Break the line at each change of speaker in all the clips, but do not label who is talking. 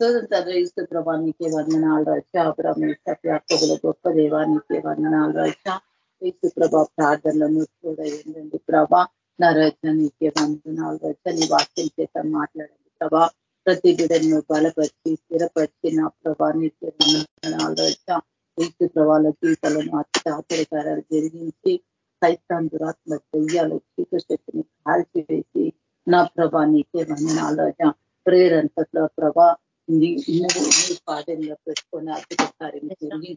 తండ్రి ఇస్తు ప్రభా నీకే వందనాలు రచ్చా బ్రహ్మేశ్వర గొప్ప దేవా నీకే వందనాలు రచ్చా ఇస్తు ప్రభా ప్రార్థనలను కూడా ఏంటండి ప్రభా నా రచన నీకే వందనాలు రచ్చ నీ వాక్యం చేత మాట్లాడండి ప్రభా ప్రతి బిడ్డను బలపరిచి స్థిరపరిచి నా ప్రభా నీకే వందనాలు రచ్చ ఇస్తు ప్రభాల జీవితాలను అత్యాచరికారాలు జరిగించి సైతాన్ దురాత్మ దెయ్యాలు చీకశక్తిని కాల్చివేసి నా ప్రభా నీకే వందనాలు రచ ప్రేరంతట్లో ప్రభా నువ్వు నీ పాదంలో పెట్టుకొని అద్భుత కార్యం జరిగించండి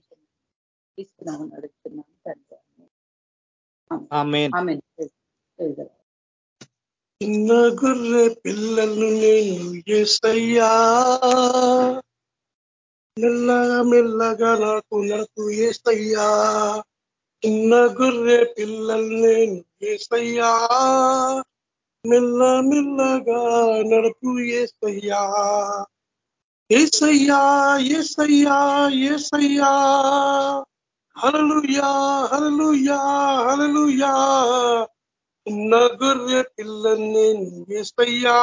తీసుకున్నాము నడుస్తున్నాం తండ్రి
చిన్న గుర్రె పిల్లలు నేను ఏసయ్యా. మెల్లగా మెల్లగా నాకు నడుపు ఏసయ్యా. చిన్న గుర్రె పిల్లలు నేను ఏసయ్యా. మెల్ల మెల్లగా నడుపు ఏసయ్యా. ఏసయ్యా ఏసయ్యా ఏసయ్యా హలలుయా హలలుయా హలలుయా ఉన్న గొర్రె పిల్లల్ని ఏసయ్యా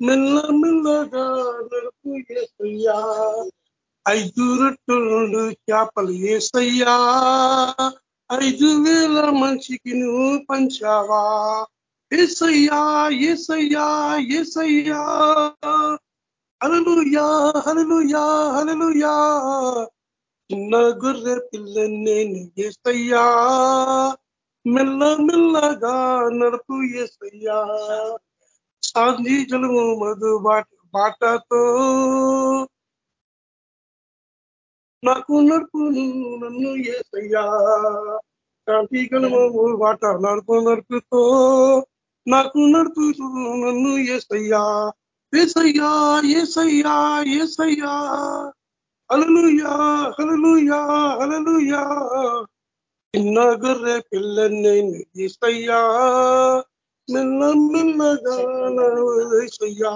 మెల్ల మెల్లగా నడుపు ఏసయ్యా ఐదు రొట్టెలు చేపలు ఏసయ్యా ఐదు వేల మనిషికి నువ్వు పంచావా ఏసయ్యా ఏసయ్యా ఏసయ్యా హలలుయా హలలుయా హలలుయా చిన్న గుర్రె పిల్ల నేను ఏసయ్యా మెల్ల మెల్లగా నడుపు ఏసయ్యా సాంజీ జలము మధు బాట బాటతో. నాకు నడుపును నన్ను ఏసయ్యా కాంతి గలము బాట నడుపు నడుపుతో. నాకు నడుపు నన్ను ఏసయ్యా ఏసయ్యా ఏసయ్యా ఏసయ్యా. అలలుయా అలలుయా అలలుయా చిన్న గొర్రె పిల్లని ఏసయ్యా మెల్ల మెల్లగా ఏసయ్యా.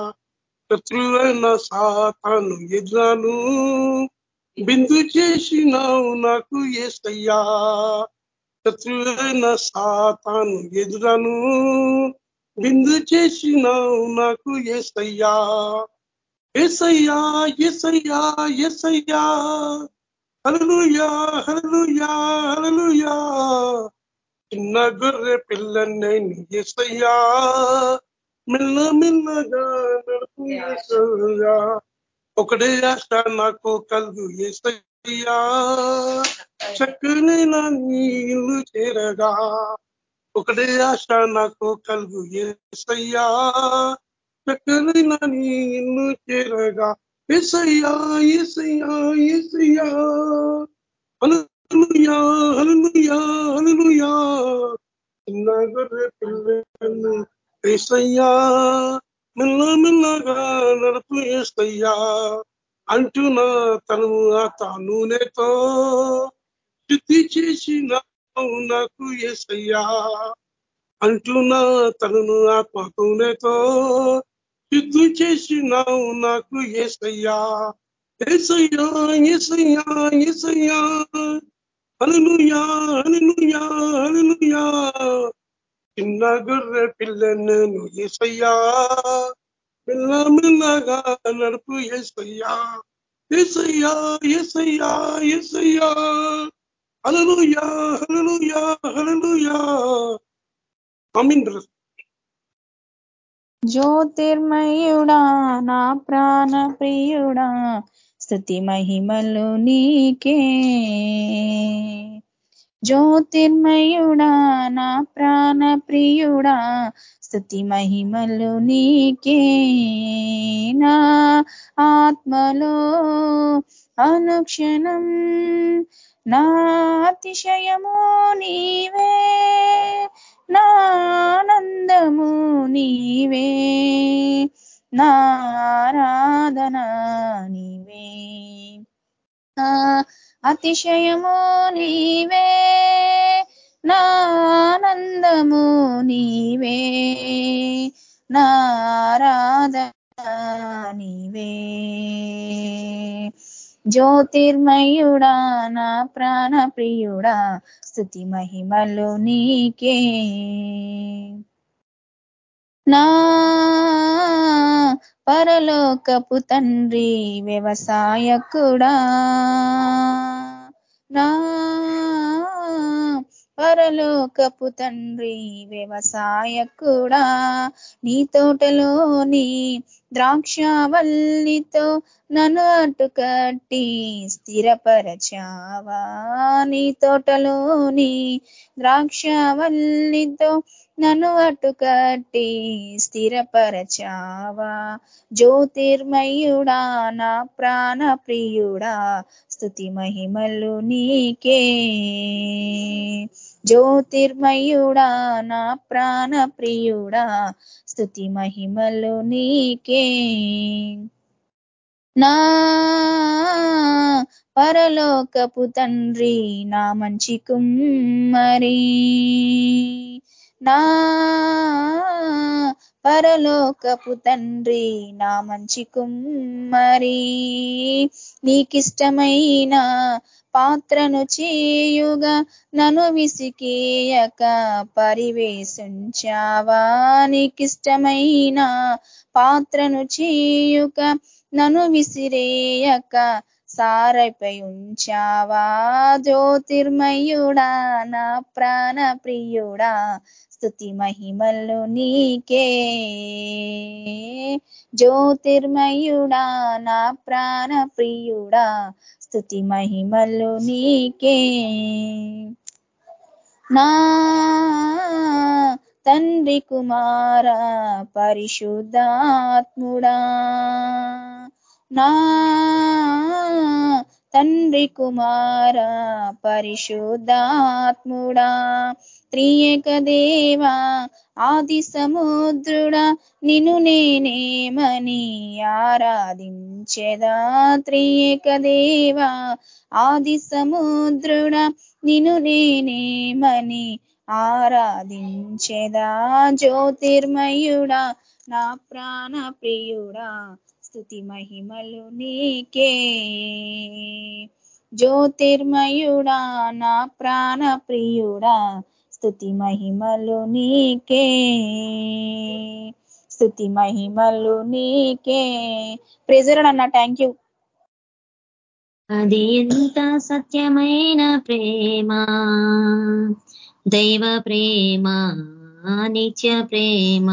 శత్రువైన సాతాను ఎదురాను బిందు చేసినావు నాకు ఏసయ్యా. శత్రువైన సాతాను ఎదురాను విందు చేసినావు నాకు ఎసయ్యా ఎసయ్యా ఎసయ్యా ఎసయ్యా హలలుయా హలలుయా హలలుయా చిన్న గొర్రె పిల్లని ఎసయ్యా మిల్ల మిల్లగా నడుపు ఎసయ్యా ఒకటే ఆశ నాకు కలుగు ఎసయ్యా చక్కని నా నీళ్ళు చేరగా. ఒకటే ఆశ నాకు కలుగు ఏసయ్యా చక్కనైన నిన్ను చేరగా ఏసయ్యా ఏసయ్యా ఏసయ్యా హనుయా హనుయా హనుయా చిన్న గొర్రె పిల్లలు ఏసయ్యా మెల్ల మెల్లగా నడుపు ఏసయ్యా అంటున్నా తను ఆ తానునేతో శుద్ధి చేసిన నాకు ఏసయ్యా అంటున్నా తనను ఆత్మతోనేతో శుద్ధి చేసినావు నాకు ఏసయ్యా ఏసయ్యా ఏసయ్యా ఏసయ్యా అనునుయా అనునుయా అనునుయా చిన్న గొర్రె పిల్లను ఏసయ్యా పిల్ల మెల్లగా నడుపు ఏసయ్యా ఏసయ్యా ఏసయ్యా ఏసయ్యా హలలుయా హలలుయా హలలుయా అమీన్
జ్యోతిర్మయుడా నా ప్రాణ ప్రియుడా స్థుతి మహిమలు నీకే. జ్యోతిర్మయుడా నా ప్రాణ ప్రియుడా స్థుతి మహిమలు నీకే. నా ఆత్మలో అనుక్షణం. నా అతిశయము నీవే నానందము నీవే నారాధన నీవే. అతిశయము నీవే నానందము నీవే నారాధన నీవే. జ్యోతిర్మయుడా నా ప్రాణ ప్రియుడా స్థుతి మహిమలు నీకే. నా పరలోకపు తండ్రి వ్యవసాయకుడా. నా పరలోకపు తండ్రి వ్యవసాయకుడా. నీ తోటలోని ద్రాక్షవల్లితో నన్ను అటుకట్టి స్థిరపరచావా నీ తోటలోని ద్రాక్షవల్లితో నన్ను అటుకట్టి స్థిరపరచావా? జ్యోతిర్మయుడా నా ప్రాణ ప్రియుడా స్థుతి మహిమలు నీకే. జ్యోతిర్మయుడా నా ప్రాణ ప్రియుడా స్థుతి మహిమలు నీకే నా పరలోకపు తండ్రి నా మంచి కుమ్మరి నా పరలోకపు తండ్రి నా మంచి కుమ్మరి. నీకిష్టమైన పాత్రను చేయుగా నను విసికేయక పరివేశించావా? నీకిష్టమైన పాత్రను చేయుక నను విసిరేయక సారైపై ఉంచావా? జ్యోతిర్మయుడా నా ప్రాణ ప్రియుడా స్థుతి మహిమల్లు నీకే. జ్యోతిర్మయుడా నా ప్రాణ ప్రియుడా స్థుతి మహిమల్లు నీకే. నా తండ్రి కుమార పరిశుద్ధాత్ముడా నా తండ్రి కుమార పరిశుద్ధాత్ముడా త్రియేక దేవా ఆది సముద్రుడా నిన్ను నేనేమని ఆరాధించెదా. త్రియేక దేవా ఆది సముద్రుడా నిన్ను నేనేమని ఆరాధించెదా. జ్యోతిర్మయుడా నా ప్రాణ ప్రియుడా స్థుతి మహిమలు నీకే. జ్యోతిర్మయుడా నా ప్రాణ ప్రియుడా స్థుతి మహిమలు నీకే. స్థుతి మహిమలు నీకే. ప్రెజర్ అన్న థ్యాంక్ యూ
అది ఎంత సత్యమైన ప్రేమ. దైవ ప్రేమ నిత్య ప్రేమ.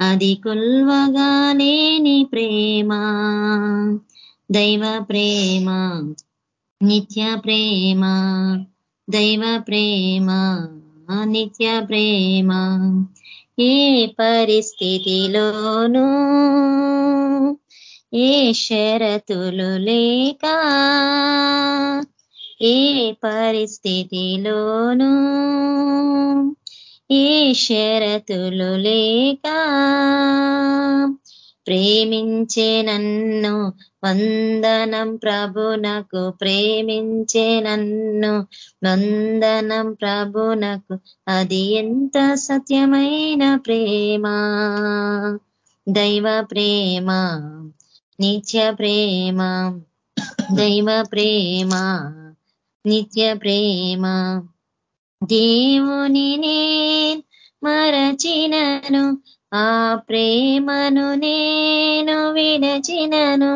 అది కొల్వగా లేని ప్రేమ దైవ ప్రేమ నిత్య ప్రేమ దైవ ప్రేమ నిత్య ప్రేమ. ఏ పరిస్థితిలోనూ ఏ షరతులు లేక ఏ పరిస్థితిలోనూ ఏ షరతులు లేక ప్రేమించే నన్ను వందనం ప్రభునకు ప్రేమించే నన్ను వందనం ప్రభునకు. అది ఎంత సత్యమైన ప్రేమ. దైవ ప్రేమ నిత్య ప్రేమ దైవ ప్రేమ నిత్య ప్రేమ. దేవుని నే మరచినను ఆ ప్రేమను నేను విడచినను.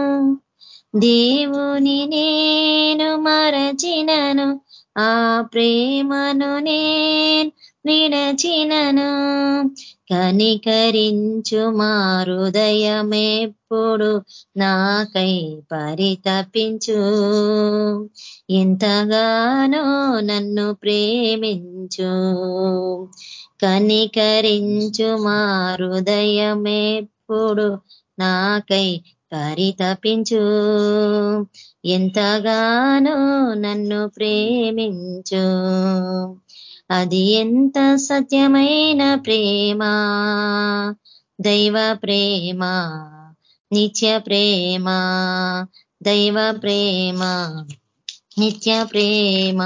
దేవుని నేను మరచినను ఆ ప్రేమను నేను విడచినను కనికరించు మారుదయమెప్పుడు నాకై పరితపించు. ఎంతగానో నన్ను ప్రేమించు. కనికరించు మారుదయమెప్పుడు నాకై పరితపించు. ఎంతగానో నన్ను ప్రేమించు. అది ఎంత సత్యమైన ప్రేమ? దైవ ప్రేమ నిత్య ప్రేమ దైవ ప్రేమ నిత్య ప్రేమ.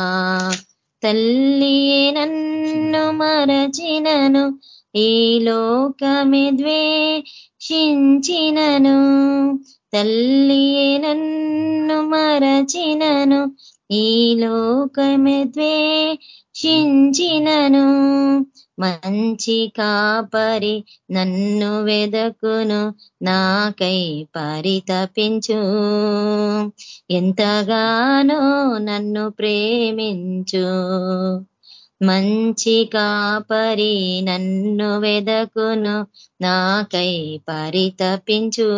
తల్లియే నన్ను మరచినను ఈ లోకమే ద్వేషించినను. తల్లియే నన్ను మరచినను ఈ లోకమే రక్షించినను మంచి కాపరి నన్ను వెదకును నాకై పరితపించు. ఎంతగానో నన్ను ప్రేమించు మంచి కాపరి నన్ను వెదకును నాకై పరితపించు.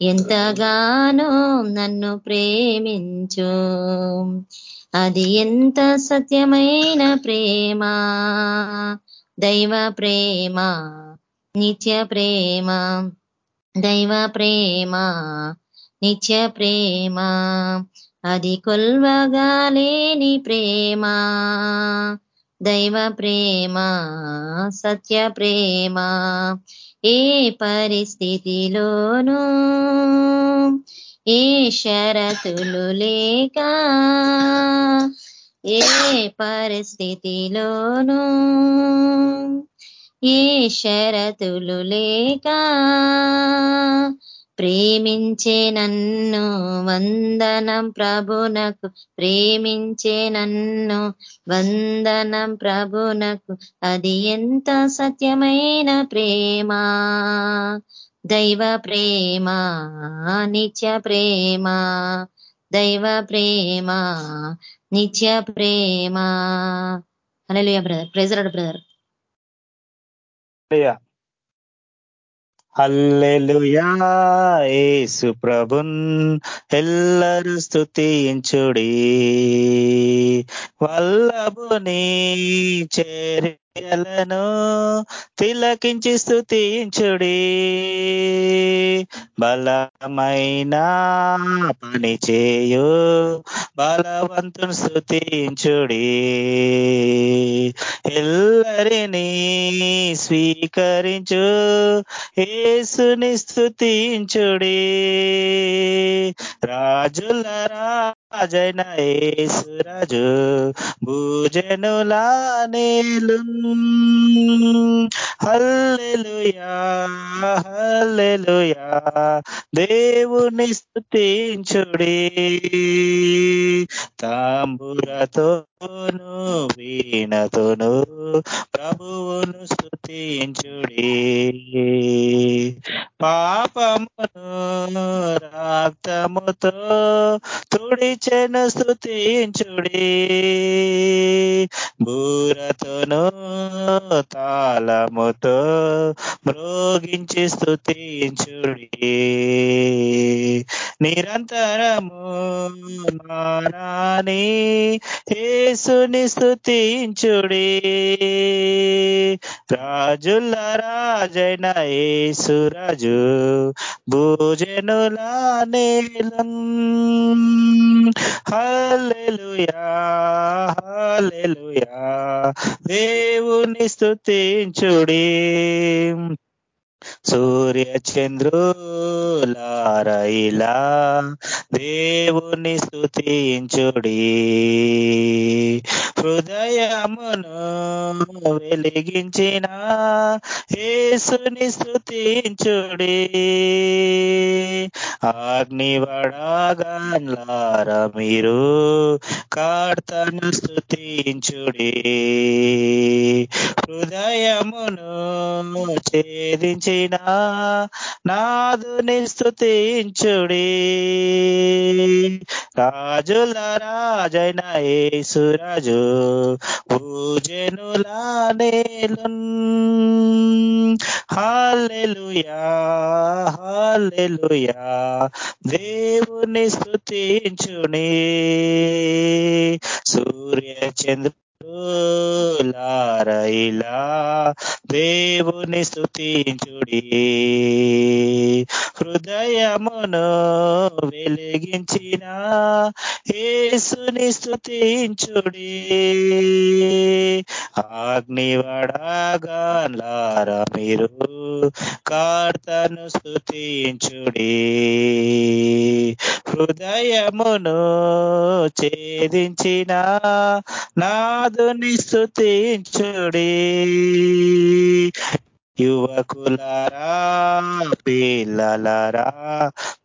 ఎంతగానో నన్ను ప్రేమించు. అది ఎంత సత్యమైన ప్రేమ? దైవ ప్రేమ నిత్య ప్రేమ. దైవ ప్రేమ నిత్య ప్రేమ. అది కొల్వగాలేని ప్రేమ. దైవ ప్రేమ సత్య ప్రేమ. ఏ పరిస్థితిలోనూ ఏ షరతులు లేక ఏ పరిస్థితిలోనూ ఏ షరతులు లేక ప్రేమించే నన్ను వందనం ప్రభునకు ప్రేమించే నన్ను వందనం ప్రభునకు. అది ఎంత సత్యమైన ప్రేమ. దైవ ప్రేమ నిత్య ప్రేమ దైవ ప్రేమ నిత్య ప్రేమ. Hello brother praise the Lord brother
hallelujah Yesu ప్రభున్ ఎల్లరు స్థుతించుడి వల్లభుని చేరి చర్యలను తిలకించి స్థుతించుడి బలమైన పని చేయు బలవంతుని స్థుతించుడి ఎల్లరినీ స్వీకరించు ఏసుని స్థుతించుడి రాజుల రాజైన ఏసురాజు భూజనులా నేలు హల్లెలుయా హల్లెలుయా. దేవుని స్థుతించుడి తాంబురతోను వీణతోను ప్రభువును స్థుతించుడి పాపమును రక్తముతో తుడిచెను స్థుతించుడి బూరతోను తాళముతో మ్రోగించి స్థుతించుడి నిరంతరము మారాని ఏసుని స్థుతించుడి రాజుల రాజైన ఏసురాజు భూజనులా నేలం. హల్లెలుయా దేవుని స్థుతించుడి సూర్య చంద్రులారైలా దేవుని స్థుతించుడి హృదయమును వెలిగించిన ఏసుని స్థుతించుడి అగ్నివడాగాన్లార మీరు కార్తను స్థుతించుడి హృదయమును ఛేదించిన నాదుని స్థుతించుడి రాజుల రాజైన ఏసురాజు పూజనులా నేలు హాలెలుయా హాలెలుయా దేవుని స్థుతించుని సూర్య చంద్ర లారైలా దేవుని స్థుతించుడి హృదయమును వెలిగించిన ఏసుని స్థుతించుడి అగ్నివడాగాన్లార మీరు కార్తను స్థుతించుడి హృదయమును ఛేదించిన నాదుని స్థుతించుడి యువకులారా పిల్లలరా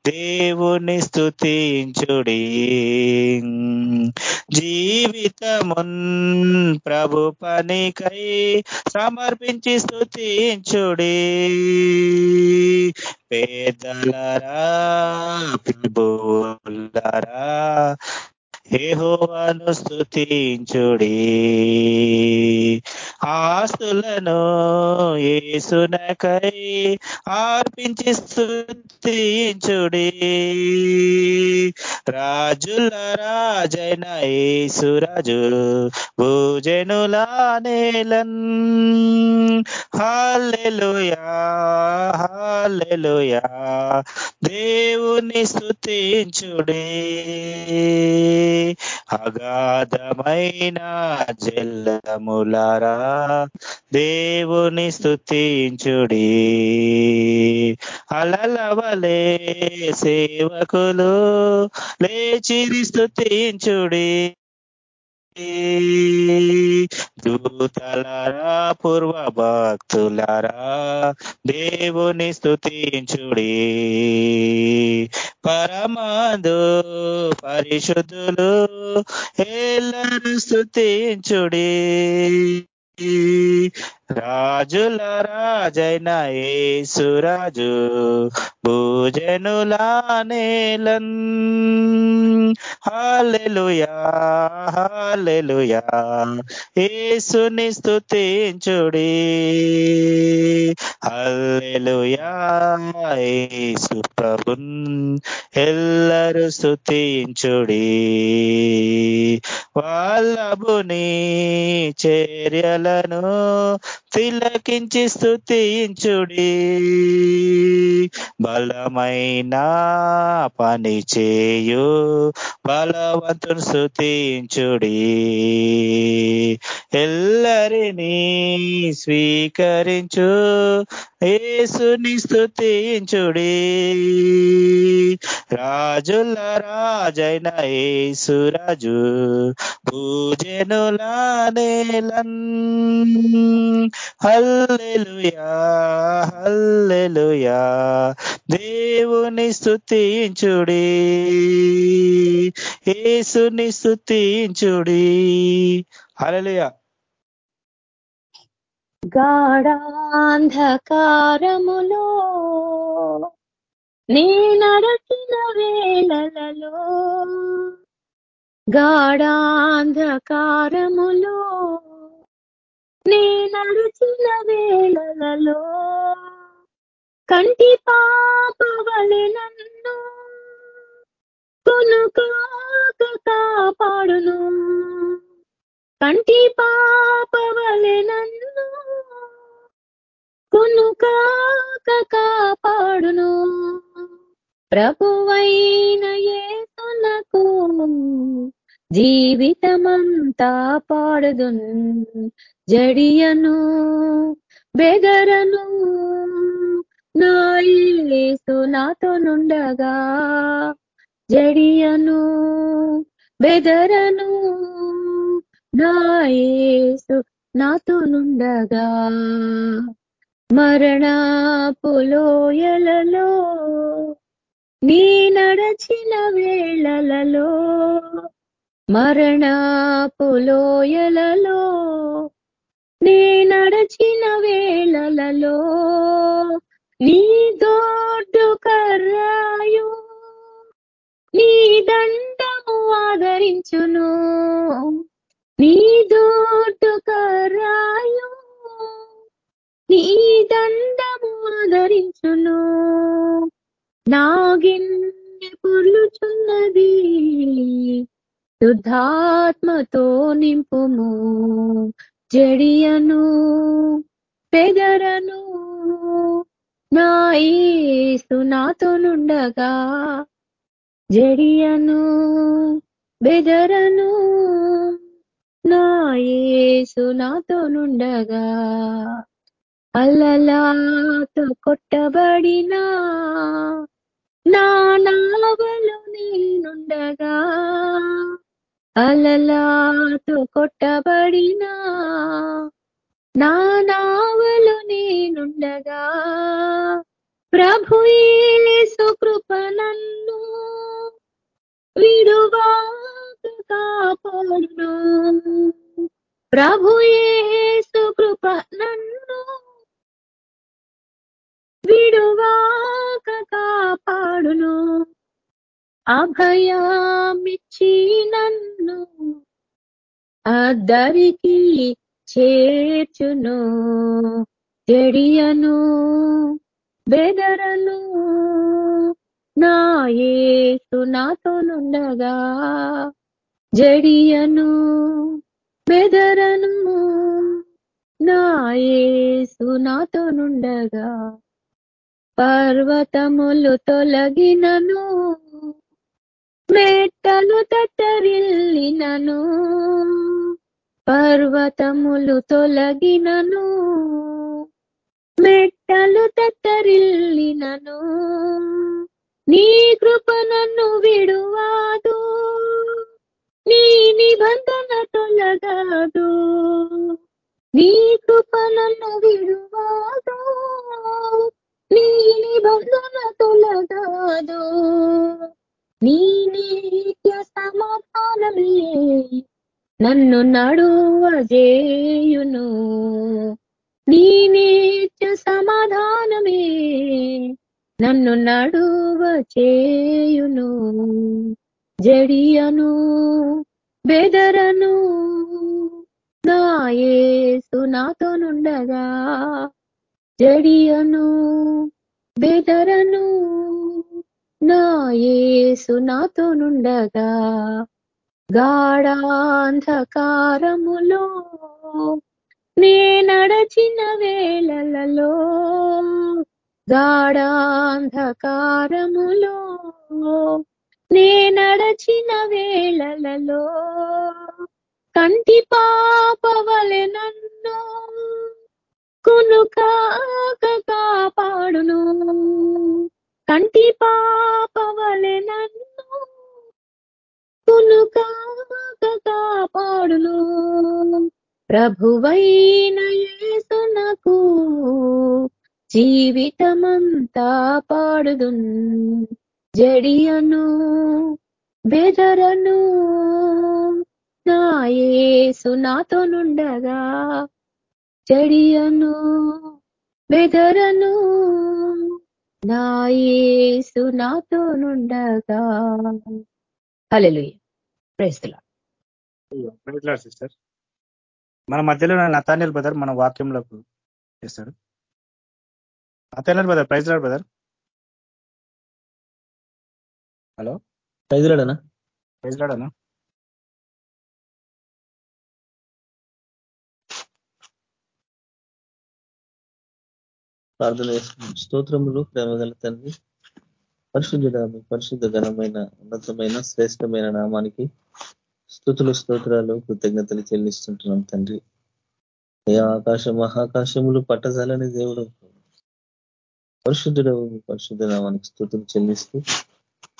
దేవుని స్థుతించుడి జీవితమున్ ప్రభు పనికై సమర్పించి స్థుతించుడి పేదలరా ప్రభులరా ఏహోవాను స్థుతించుడి ఆస్తులను ఏసునకై ఆర్పించి స్థుతించుడి రాజుల రాజైన ఏసురాజు భూజనుల నేలన్. హాలెలుయా హాలెలుయా దేవుని స్థుతించుడే అగాధమైన జల్లములారా దేవుని స్థుతించుడి అలలవలే సేవకులు లేచిరి స్థుతించుడి దూతలారా పూర్వ భక్తులారా దేవుని స్థుతించుడి పరమాదు పరిశుద్ధులు ఎల్లరు స్థుతించుడి రాజుల రాజైన ఏసురాజు భూజనుల నేలన్. హాలెలుయా హాలెలుయా ఏసుని స్థుతించుడి హల్లెలుయా ఏసు ప్రభున్ ఎల్లరు స్థుతించుడి వాళ్ళబుని చర్యలను తిలకించి స్థుతించుడి బలమైన పని చేయు బలవంతుని స్థుతించుడి ఎల్లరినీ స్వీకరించు ఏసుని స్థుతించుడి రాజుల రాజైన ఏసురాజు పూజనుల నేలన్. హల్లెలుయా హల్లెలుయా దేవుని స్థుతించుడి ఏసుని స్థుతించుడి హల్లెలూయా.
గాఢాంధకారములో నీ నడచిన వేళలలో గాఢాంధకారములో నీ నడిచిన వేళలలో కంటి పాపవలె నన్ను కొనుకాక కాపాడును. కంటి పాపవలె నన్ను కొనుకాక కాపాడును. ప్రభువైన ఏసునకు జీవితమంతా పాడుదున్. జడియను బెదరను నా యేసు నాతో నుండగా. జడియను బెదరను నా యేసు నాతో నుండగా. మరణాపులోయలలో నీ నడచిన వేళలలో మరణాపులోయలలో నీ నడచిన వేళలలో నీ దోడ్డు కర్రాయు నీ దండము ఆదరించును నీ దోడ్డు కర్రాయు నీ దండము ఆదరించును. నాగిన్నె పొర్లుచున్నది. శుద్ధాత్మతో నింపుము. జడియను పెదరను నా యేసు నాతో నుండగా. జడియను బెదరను నా యేసు నాతో నుండగా. అల్లలాతో కొట్టబడినా నా నావలు నేనుండగా అలలాతో కొట్టబడినా నా నావలు నేనుండగా ప్రభు యేసు కృప నన్ను విడువాక కాపాడును. ప్రభు యేసు కృప నన్ను విడువాక కాపాడును. అభయామిచ్చి నన్ను అద్దరికి చేర్చును. జడియను బెదరను నా యేసు నాతోనుండగా జడియను బెదరను నా యేసు నాతోనుండగా పర్వతములు తొలగినను మెట్టలు తట్టరిల్లినను పర్వతములు తొలగినను మెట్టలు తట్టరిల్లినను నీ కృప నన్ను విడువాదు నీ నిబంధన తొలగదు నీ కృప నన్ను విడువాదు నీ నిబంధన తొలగాదు నీ నిత్య సమాధానమే నన్ను నడువజేయును నీ నిత్య సమాధానమే నన్ను నడువచేయును జడియను బెదరను నా యేసు నాతోనుండగా జడియను బెదరను నా యేసు నాతోనుండగా గాఢాంధకారములో నే నడచిన వేళలలో గాఢాంధకారములో నే నడచిన వేళలలో కంటి పాపవలె నన్ను కునుకాక కాపాడును. కంటి పాపవలె నన్ను కునుకాక కాపాడును. ప్రభువైన యేసునకు జీవితమంతా పాడుదు. జడియను బెదరను నాయే యేసు నాతోనుండగా జడియను బెదరను. నా Yesu నాతోనుండగా hallelujah. Praise the Lord.
Sister. మన మధ్యలో నతానియల్ బ్రదర్ మన వాక్యంలోకి చేస్తాడు. Nathaniel brother praise Lord brother. Hello?
Praise లాడనా
ప్రైజ్ లాడనా
ప్రార్థన చేసుకున్నాం స్తోత్రములు ప్రేమగల తండ్రి పరిశుద్ధ పరిశుద్ధ ఘనమైన ఉన్నతమైన శ్రేష్టమైన నామానికి స్థుతులు స్తోత్రాలు కృతజ్ఞతలు చెల్లిస్తుంటున్నాం తండ్రి. ఏ ఆకాశ మహాకాశములు పట్టజాలని దేవుడు పరిశుద్ధుడు పరిశుద్ధ నామానికి స్థుతులు చెల్లిస్తూ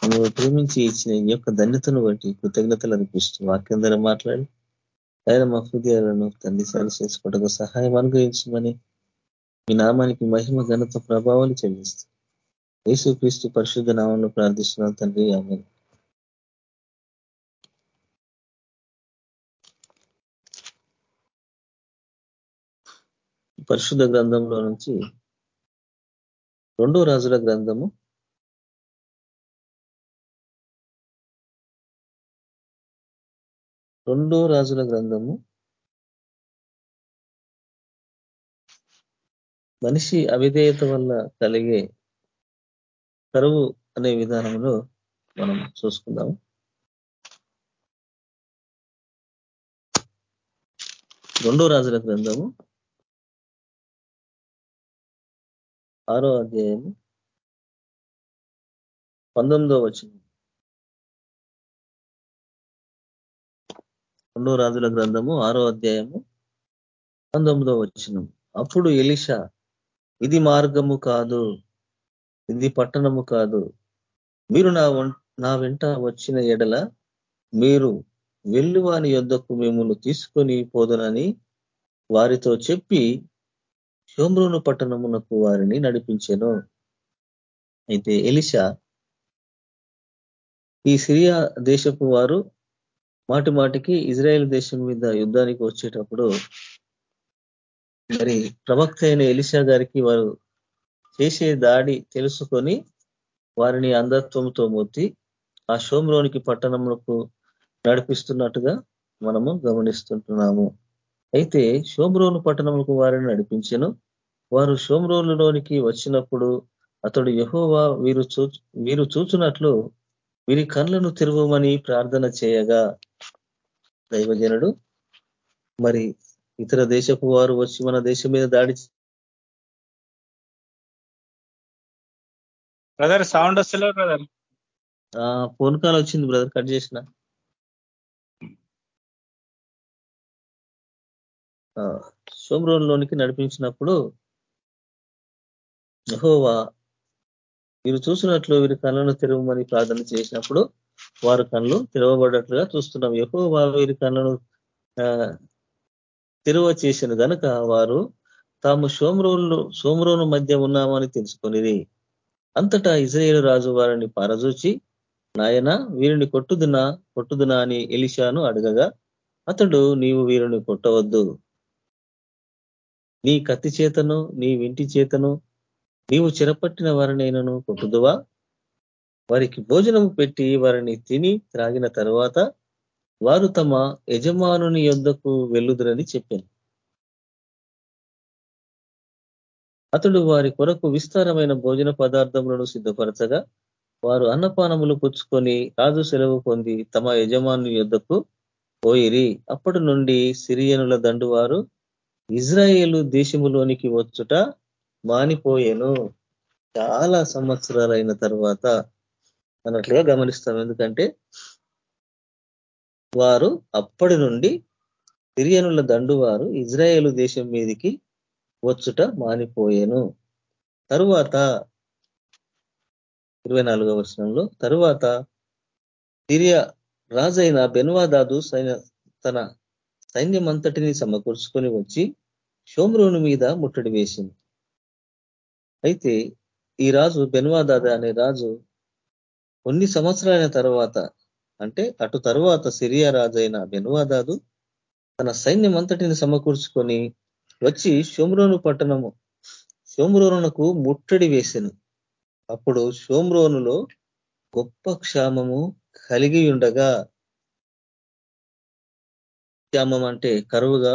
నువ్వు ప్రేమించి ఇచ్చిన ఈ యొక్క ధన్యతను బట్టి కృతజ్ఞతలు అనిపిస్తూ వాక్యం ద్వారా మాట్లాడి ఆయన మా హృదయాలను తండ్రి సరి చేసుకోవడానికి సహాయం అనుగ్రహించమని మీ నామానికి మహిమ ఘనత ప్రభావాలు చెల్లిస్తూ యేసు క్రీస్తు పరిశుద్ధ నామంలో ప్రార్థిస్తున్నాం తండ్రి. ఆమె పరిశుద్ధ గ్రంథంలో నుంచి రెండో రాజుల గ్రంథము రెండో రాజుల గ్రంథము మనిషి అవిధేయత వల్ల కలిగే కరువు అనే విధానంలో మనం చూసుకుందాము. రెండో రాజుల గ్రంథము. ఆరో అధ్యాయము. పంతొమ్మిదో వచ్చిన రెండో రాజుల గ్రంథము ఆరో అధ్యాయము పంతొమ్మిదో వచ్చిన అప్పుడు ఎలిషా ఇది మార్గము కాదు ఇది పట్టణము కాదు. మీరు నా నా వెంట వచ్చిన ఎడల మీరు వెల్లువాని యొద్దకు మిమ్మల్ని తీసుకొని పోదునని వారితో చెప్పి షోమ్రోను పట్టణమునకు వారిని నడిపించాను. అయితే ఎలిషా ఈ సిరియా దేశపు వారు మాటి మాటికి ఇజ్రాయెల్ దేశం మీద యుద్ధానికి వచ్చేటప్పుడు మరి ప్రవక్త అయిన ఎలిషా గారికి వారు చేసే దాడి తెలుసుకొని వారిని అంధత్వంతో మొత్తి ఆ షోమ్రోనికి పట్టణములకు నడిపిస్తున్నట్టుగా మనము గమనిస్తుంటున్నాము. అయితే షోమ్రోను పట్టణములకు వారిని నడిపించను. వారు షోమ్రోనులోనికి వచ్చినప్పుడు అతడు యహోవా వీరు చూ వీరు చూచున్నట్లు వీరి కళ్ళను తెరవమని ప్రార్థన చేయగా దైవజనుడు మరి ఇతర దేశపు వారు వచ్చి మన దేశం మీద దాడి
బ్రదర్ సౌండ్ వస్తలేదు బ్రదర్
ఫోన్ కాల్ వచ్చింది బ్రదర్ కట్ చేసిన. సోమ్రోన్లోనికి నడిపించినప్పుడు యహోవా వీరు చూసినట్లు వీరి కళ్ళను తెరవమని ప్రార్థన చేసినప్పుడు వారి కళ్ళు తెరవబడ్డట్లుగా చూస్తున్నాం. యహోవా వీరి కళ్ళను తెరువ చేసిన గనుక వారు తాము సోమరోలు సోమరోను మధ్య ఉన్నామని తెలుసుకునిది అంతటా ఇజ్రాయేల్ రాజు వారిని పారజూచి నాయన వీరిని కొట్టుదునా? కొట్టుదునా? అని ఎలిషాను అడగగా అతడు నీవు వీరిని కొట్టవద్దు. నీ కత్తి చేతను నీ వింటి చేతను నీవు చిరపట్టిన వారినైనను కొట్టుదువా? వారికి భోజనము పెట్టి వారిని తిని త్రాగిన తర్వాత వారు తమ యజమానుని యొద్దకు వెళ్ళుదురని చెప్పాను. అతడు వారి కొరకు విస్తారమైన భోజన పదార్థములను సిద్ధపరచగా వారు అన్నపానములు పుచ్చుకొని రాజు సెలవు పొంది తమ యజమాను యొద్దకు పోయిరి. అప్పటి నుండి సిరియనుల దండువారు ఇజ్రాయేలు దేశములోనికి వచ్చుట మానిపోయేను. చాలా సంవత్సరాలైన తర్వాత అన్నట్లుగా గమనిస్తాం ఎందుకంటే వారు అప్పటి నుండి సిరియనుల దండు వారు ఇజ్రాయేలు దేశం మీదికి వచ్చుట మానిపోయేను. తరువాత ఇరవై నాలుగవ వర్షంలో తరువాత సిరియా రాజైన బెన్వాదాదు తన సైన్యమంతటిని సమకూర్చుకొని వచ్చి షోమ్రోను మీద ముట్టడి వేసింది. అయితే ఈ రాజు బెన్వాదాద అనే రాజు కొన్ని సంవత్సరాల తర్వాత అంటే అటు తరువాత సిరియా రాజైన బెన్వాదాదు తన సైన్యం అంతటిని సమకూర్చుకొని వచ్చి షోమ్రోను పట్టణము షోమ్రోనునకు ముట్టడి వేసెను. అప్పుడు షోమ్రోనులో గొప్ప క్షామము కలిగి ఉండగా క్షామం అంటే కరువుగా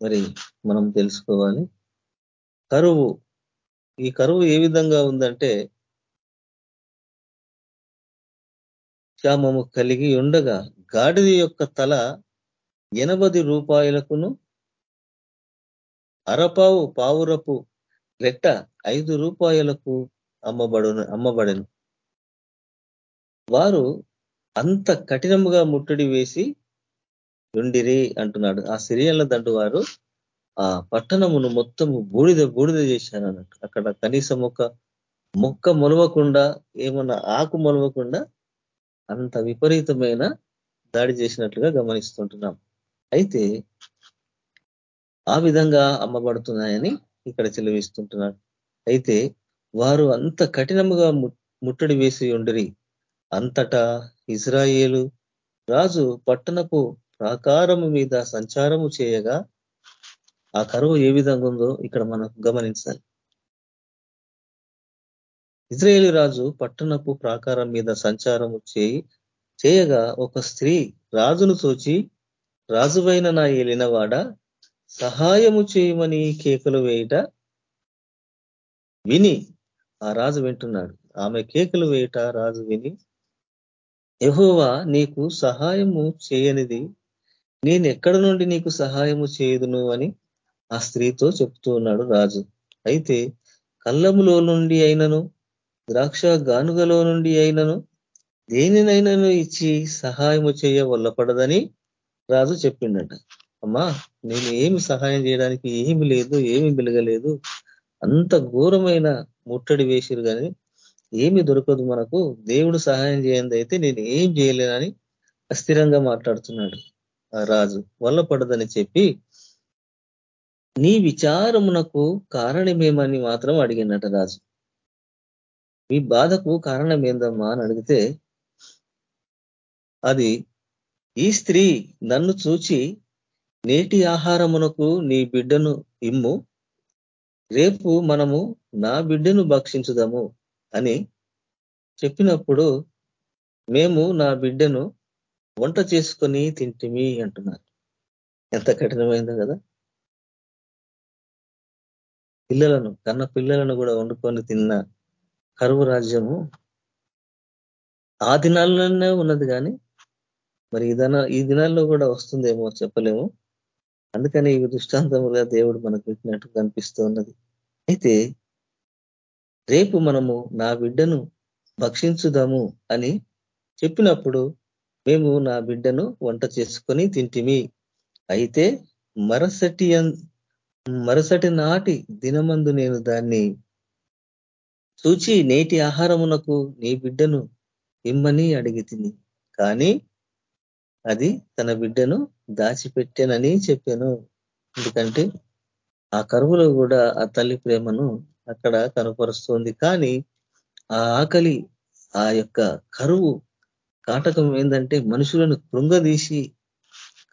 మరి మనం తెలుసుకోవాలి. కరువు ఈ కరువు ఏ విధంగా ఉందంటే క్షామము కలిగి ఉండగా గాడిద యొక్క తల ఎనభది రూపాయలకును అరపావు పావురపు రెట్ట ఐదు రూపాయలకు అమ్మబడు అమ్మబడను. వారు అంత కఠినముగా ముట్టడి వేసి ఉండిరి అంటున్నాడు. ఆ సిరియన్ల దండు వారు ఆ పట్టణమును మొత్తము బూడిద బూడిద చేశాను అన్నట్టు. అక్కడ కనీసం ఒక మొక్క మొలవకుండా ఏమన్నా ఆకు మొలవకుండా అంత విపరీతమైన దాడి చేసినట్లుగా గమనిస్తుంటున్నాం. అయితే ఆ విధంగా అమ్మబడుతున్నాయని ఇక్కడ చెలవిస్తుంటున్నాడు అయితే వారు అంత కఠినముగా ముట్టడి వేసి ఉండిరి. అంతటా ఇజ్రాయేలు రాజు పట్టణపు ప్రాకారము మీద సంచారము చేయగా ఆ కరువు ఏ విధంగా ఉందో ఇక్కడ మనం గమనించాలి. ఇజ్రాయేల్ రాజు పట్టణపు ప్రాకారం మీద సంచారము చేయి చేయగా ఒక స్త్రీ రాజును చూచి రాజువైన నా ఏలినవాడ సహాయము చేయమని కేకలు వేయట విని ఆ రాజు వింటున్నాడు. ఆమె కేకలు వేయట రాజు విని యహోవా నీకు సహాయము చేయనిది నేను ఎక్కడ నుండి నీకు సహాయము చేయదును? అని ఆ స్త్రీతో చెప్తూ ఉన్నాడు రాజు. అయితే కళ్ళములో నుండి అయినను ద్రాక్ష గానుగలో నుండి అయినను దేనినైనాను ఇచ్చి సహాయము చేయ వల్లపడదని రాజు చెప్పిండట. అమ్మా నేను ఏమి సహాయం చేయడానికి ఏమి లేదు ఏమి వెలగలేదు. అంత ఘోరమైన ముట్టడి వేసిరు కానీ ఏమి దొరకదు మనకు. దేవుడు సహాయం చేయండి అయితే నేను ఏం చేయలేనని అస్థిరంగా మాట్లాడుతున్నాడు ఆ రాజు. వల్ల పడదని చెప్పి నీ విచారమునకు కారణమేమని మాత్రం అడిగినట రాజు. మీ బాధకు కారణం ఏందమ్మా అని అడిగితే అది ఈ స్త్రీ నన్ను చూచి నేటి ఆహారమునకు నీ బిడ్డను ఇమ్ము రేపు మనము నా బిడ్డను భక్షించుదాము అని చెప్పినప్పుడు మేము నా బిడ్డను వంట చేసుకొని తింటిమి అంటున్నారు. ఎంత కఠినమైందో కదా. పిల్లలను కన్న పిల్లలను కూడా వండుకొని తిన్న కరువు రాజ్యము ఆ దినాల్లోనే ఉన్నది కానీ మరి ఈ ఈ దినాల్లో కూడా వస్తుందేమో చెప్పలేము. అందుకని ఈ దృష్టాంతముగా దేవుడు మనకు పెట్టినట్టు కనిపిస్తూ ఉన్నది. అయితే రేపు మనము నా బిడ్డను భక్షించుదాము అని చెప్పినప్పుడు మేము నా బిడ్డను వంట చేసుకొని తింటిమి. అయితే మరసటి మరుసటి నాటి దినమందు నేను దాన్ని చూచి నేటి ఆహారమునకు నీ బిడ్డను ఇమ్మని అడిగి కానీ అది తన బిడ్డను దాచిపెట్టానని చెప్పాను. ఎందుకంటే ఆ కరువులో కూడా ఆ తల్లి ప్రేమను అక్కడ కనపరుస్తుంది. కానీ ఆ ఆకలి ఆ యొక్క కరువు కాటకం ఏంటంటే మనుషులను కృంగదీసి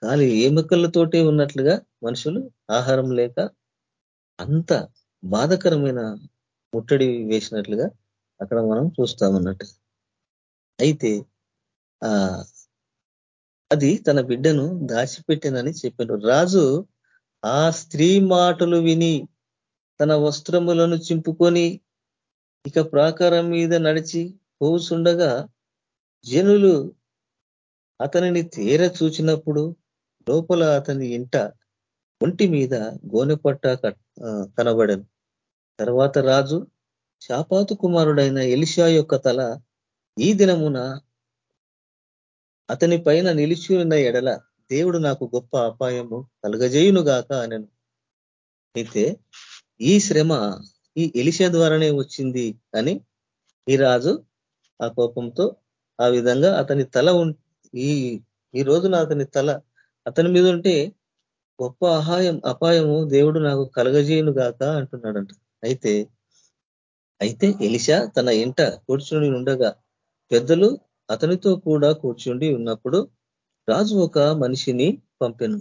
కానీ ఎముకలతోటే ఉన్నట్లుగా మనుషులు ఆహారం లేక అంత బాధకరమైన ముట్టడి వేసినట్లుగా అక్కడ మనం చూస్తామన్నట్టు. అయితే ఆ అది తన బిడ్డను దాచిపెట్టినని చెప్పాడు రాజు ఆ స్త్రీ మాటలు విని తన వస్త్రములను చింపుకొని ఇక ప్రాకారం మీద నడిచి పోసుండగా జనులు అతనిని తేర చూచినప్పుడు లోపల అతని ఇంట ఒంటి మీద గోనెపట్ట కనబడను. తర్వాత రాజు శాపాతు కుమారుడైన ఎలిషా యొక్క తల ఈ దినమున అతని పైన నిలిచియున్న ఎడల దేవుడు నాకు గొప్ప అపాయము కలగజేయునుగాక అనను. అయితే ఈ శ్రమ ఈ ఎలిషా ద్వారానే వచ్చింది అని ఈ రాజు ఆ కోపంతో ఆ విధంగా అతని తల ఈ ఈ రోజున అతని తల అతని మీద ఉంటే గొప్ప అహాయం అపాయము దేవుడు నాకు కలగజేయును గాక అంటున్నాడంట. అయితే అయితే ఎలిషా తన ఇంట కూర్చుని ఉండగా పెద్దలు అతనితో కూడా కూర్చుండి ఉన్నప్పుడు రాజు ఒక మనిషిని పంపెను.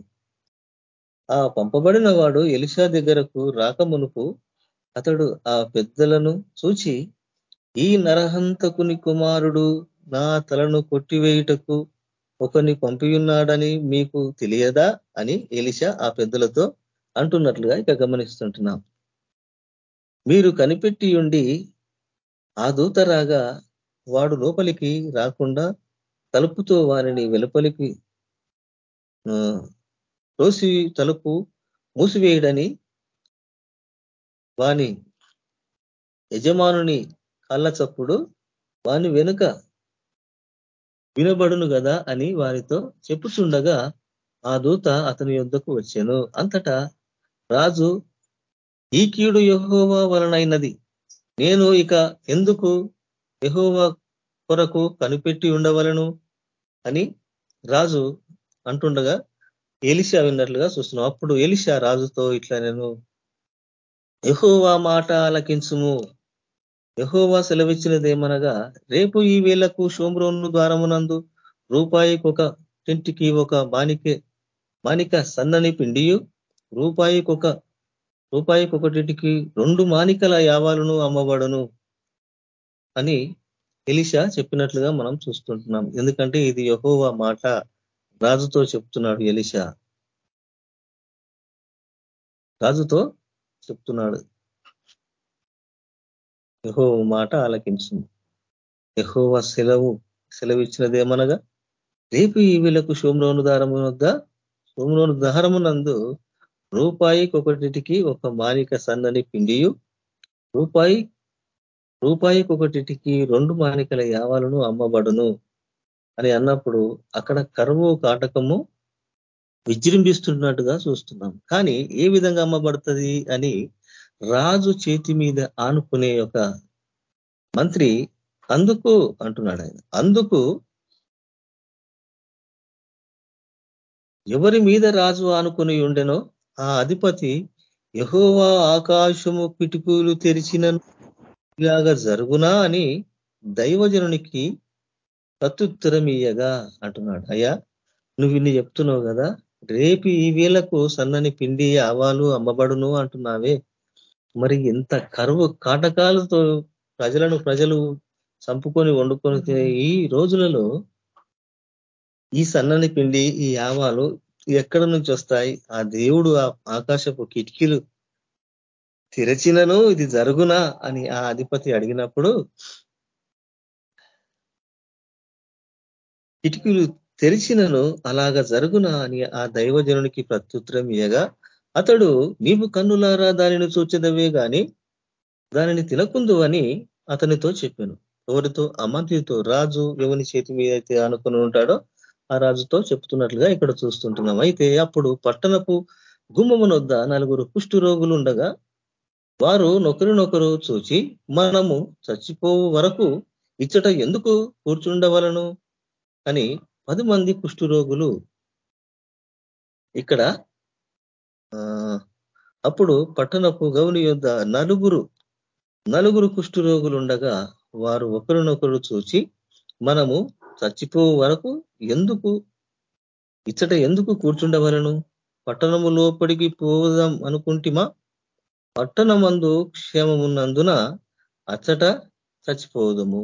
ఆ పంపబడిన వాడు ఎలిషా దగ్గరకు రాకమునుపు అతడు ఆ పెద్దలను చూచి ఈ నరహంతకుని కుమారుడు నా తలను కొట్టివేయుటకు ఒకని పంపియున్నాడని మీకు తెలియదా? అని ఎలిషా ఆ పెద్దలతో అంటున్నట్లుగా ఇక గమనిస్తుంటున్నాం. మీరు కనిపెట్టి ఉండి ఆ దూత రాగా వాడు లోపలికి రాకుండా తలుపుతో వారిని వెలుపలికి తోసి తలుపు మూసివేయడని వాని యజమానుని కళ్ళ చప్పుడు వాని వెనుక వినబడును కదా అని వారితో చెప్పుచుండగా ఆ దూత అతని యొద్దకు వచ్చాను. అంతటా రాజు ఈ కీడు యహోవా వలనైనది. నేను ఇక ఎందుకు యహోవా కొరకు కనిపెట్టి ఉండవలను? అని రాజు అంటుండగా ఎలిషా విన్నట్లుగా చూస్తున్నాం. అప్పుడు ఎలిషా రాజుతో ఇట్లా నేను యహోవా మాట ఆలకించుము. యహోవా సెలవిచ్చినదేమనగా రేపు ఈ వేళకు షోమ్రోను ద్వారమునందు రూపాయికి ఒక టింటికి ఒక మానికే మానిక సన్నని పిండియు రూపాయికి ఒక రూపాయికి ఒకటికి రెండు మానికల యావాలను అమ్మబడును అని ఎలిషా చెప్పినట్లుగా మనం చూస్తుంటున్నాం. ఎందుకంటే ఇది యహోవా మాట రాజుతో చెప్తున్నాడు ఎలిషా. రాజుతో చెప్తున్నాడు. యహో మాట ఆలకించింది యహోవ సెలవు సెలవిచ్చినదేమనగా రేపు ఈ వీళ్ళకు సోమరోను దారము వద్ద సోమరోను దహరమునందు రూపాయికి ఒకటికి ఒక మానిక సన్నని పిండియు రూపాయి రూపాయికి ఒకటికి రెండు మానికల యావాలను అమ్మబడును అని అన్నప్పుడు అక్కడ కరువు కాటకము విజృంభిస్తున్నట్టుగా చూస్తున్నాం. కానీ ఏ విధంగా అమ్మబడుతుంది అని రాజు చేతి మీద ఆనుకునే ఒక మంత్రి అందుకు అంటున్నాడు ఆయన. అందుకు ఎవరి మీద రాజు ఆనుకుని ఉండెనో ఆ అధిపతి యహోవా ఆకాశము కిటుకులు తెరిచిన జరుగునా అని దైవజనునికి ప్రత్యుత్తరం ఇయ్యగా అంటున్నాడు. అయ్యా నువ్వు ఇన్ని చెప్తున్నావు కదా రేపు ఈ వేళకు సన్నని పిండి ఆవాలు అమ్మబడును అంటున్నావే. మరి ఎంత కరువు కాటకాలతో ప్రజలను ప్రజలు చంపుకొని వండుకొని ఈ రోజులలో ఈ సన్నని పిండి ఈ ఆవాలు ఎక్కడ నుంచి వస్తాయి? ఆ దేవుడు ఆకాశపు కిటికీలు తెరచినను ఇది జరుగునా? అని ఆ అధిపతి అడిగినప్పుడు కిటికీలు తెరిచినను అలాగ జరుగునా? అని ఆ దైవజనునికి ప్రత్యుత్తరం ఇయ్యగా అతడు నీవు కన్నులారా దానిని చూచదవే గాని దానిని తినకుందు అని అతనితో చెప్పాను. ఎవరితో? అమంతితో రాజు ఎవని చేతి మీద అయితే అనుకుని ఉంటాడో ఆ రాజుతో చెప్తున్నట్లుగా ఇక్కడ చూస్తుంటున్నాం. అయితే అప్పుడు పట్టణపు గుమ్మమునొద్ద నలుగురు కుష్టు రోగులు ఉండగా వారు నొకరినొకరు చూచి మనము చచ్చిపో వరకు ఇచ్చట ఎందుకు కూర్చుండవలను? అని పది మంది కుష్ఠురోగులు ఇక్కడ అప్పుడు పట్టణపు గౌని యొద్ నలుగురు నలుగురు కుష్ఠురోగులు ఉండగా వారు ఒకరినొకరు చూచి మనము చచ్చిపో వరకు ఎందుకు? ఇచ్చట ఎందుకు కూర్చుండవలను? పట్టణము లోపలికి పోదాం అనుకుంటిమా? పట్టణమందు క్షేమమున్నందున అచ్చట చచ్చిపోదుము.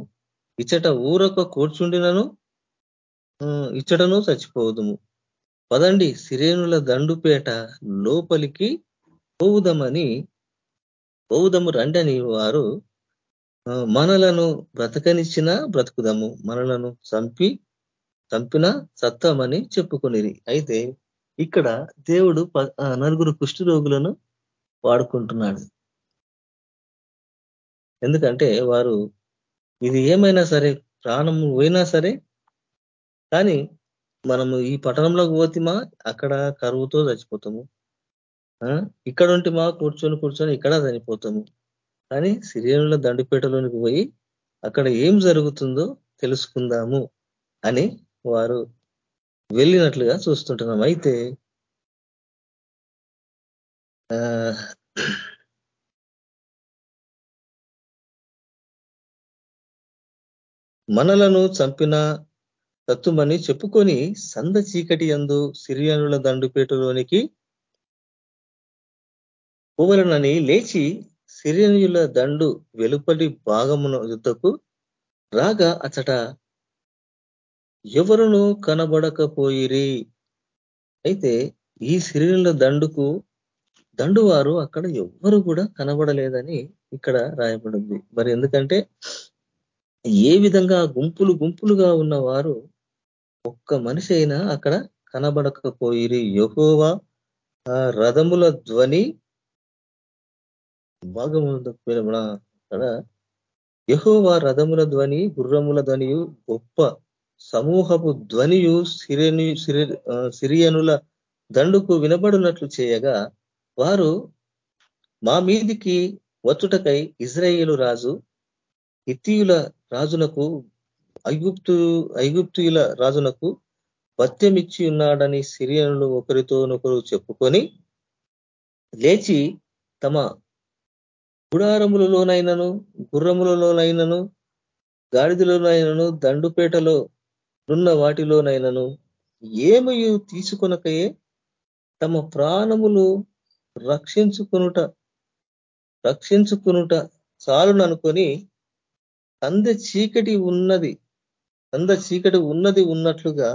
ఇచ్చట ఊరొక కూర్చుండినను ఇచ్చటను చచ్చిపోదుము. పదండి సిరేనుల దండుపేట లోపలికి పోవుదమని పోవుదము రండని వారు మనలను బ్రతకనిచ్చిన బ్రతుకుదాము. మనలను చంపి చంపిన సత్తామని చెప్పుకునేది అయితే ఇక్కడ దేవుడు నలుగురు రోగులను వాడుకుంటున్నాడు. ఎందుకంటే వారు ఇది ఏమైనా సరే ప్రాణము పోయినా సరే కానీ మనము ఈ పట్టణంలోకి పోతిమా అక్కడ కరువుతో చచ్చిపోతాము. ఇక్కడ ఉంటే మా కూర్చొని కూర్చొని ఇక్కడ చనిపోతాము. కానీ సిరియనుల దండుపేటలోనికి పోయి అక్కడ ఏం జరుగుతుందో తెలుసుకుందాము అని వారు వెళ్ళినట్లుగా చూస్తుంటున్నాం. అయితే మనలను చంపిన తత్తుమని చెప్పుకొని సంద చీకటి అందు సిరియనుల దండుపేటలోనికి పోవలనని లేచి సిరియనుల దండు వెలుపలి భాగమున యుద్ధకు రాగా అచ్చట ఎవరును కనబడకపోయిరి. అయితే ఈ సిరియనుల దండుకు దండువారు అక్కడ ఎవ్వరు కూడా కనబడలేదని ఇక్కడ రాయబడింది. మరి ఎందుకంటే ఏ విధంగా గుంపులు గుంపులుగా ఉన్నవారు ఒక్క మనిషి అయినా అక్కడ కనబడకపోయిరి. యహోవా రథముల ధ్వని భాగము అక్కడ యహోవా రథముల ధ్వని గుర్రముల ధ్వనియు గొప్ప సమూహపు ధ్వనియు సిరియను సిరియనుల దండుకు వినబడినట్లు చేయగా వారు మా మీదికి వచ్చుటకై ఇజ్రాయేలు రాజు ఇతీయుల రాజునకు ఐగుప్తు ఐగుప్తుయుల రాజునకు భత్యమిచ్చి ఉన్నాడని సిరియనులు ఒకరితోనొకరు చెప్పుకొని లేచి తమ గుడారములలోనైనను గుర్రములలోనైనను గాడిదలోనైనను దండుపేటలో నున్న వాటిలోనైనను ఏమయు తీసుకొనకయే తమ ప్రాణములు రక్షించుకునుట రక్షించుకునుట చాలుననుకొని అంద చీకటి ఉన్నది అంద చీకటి ఉన్నది ఉన్నట్లుగా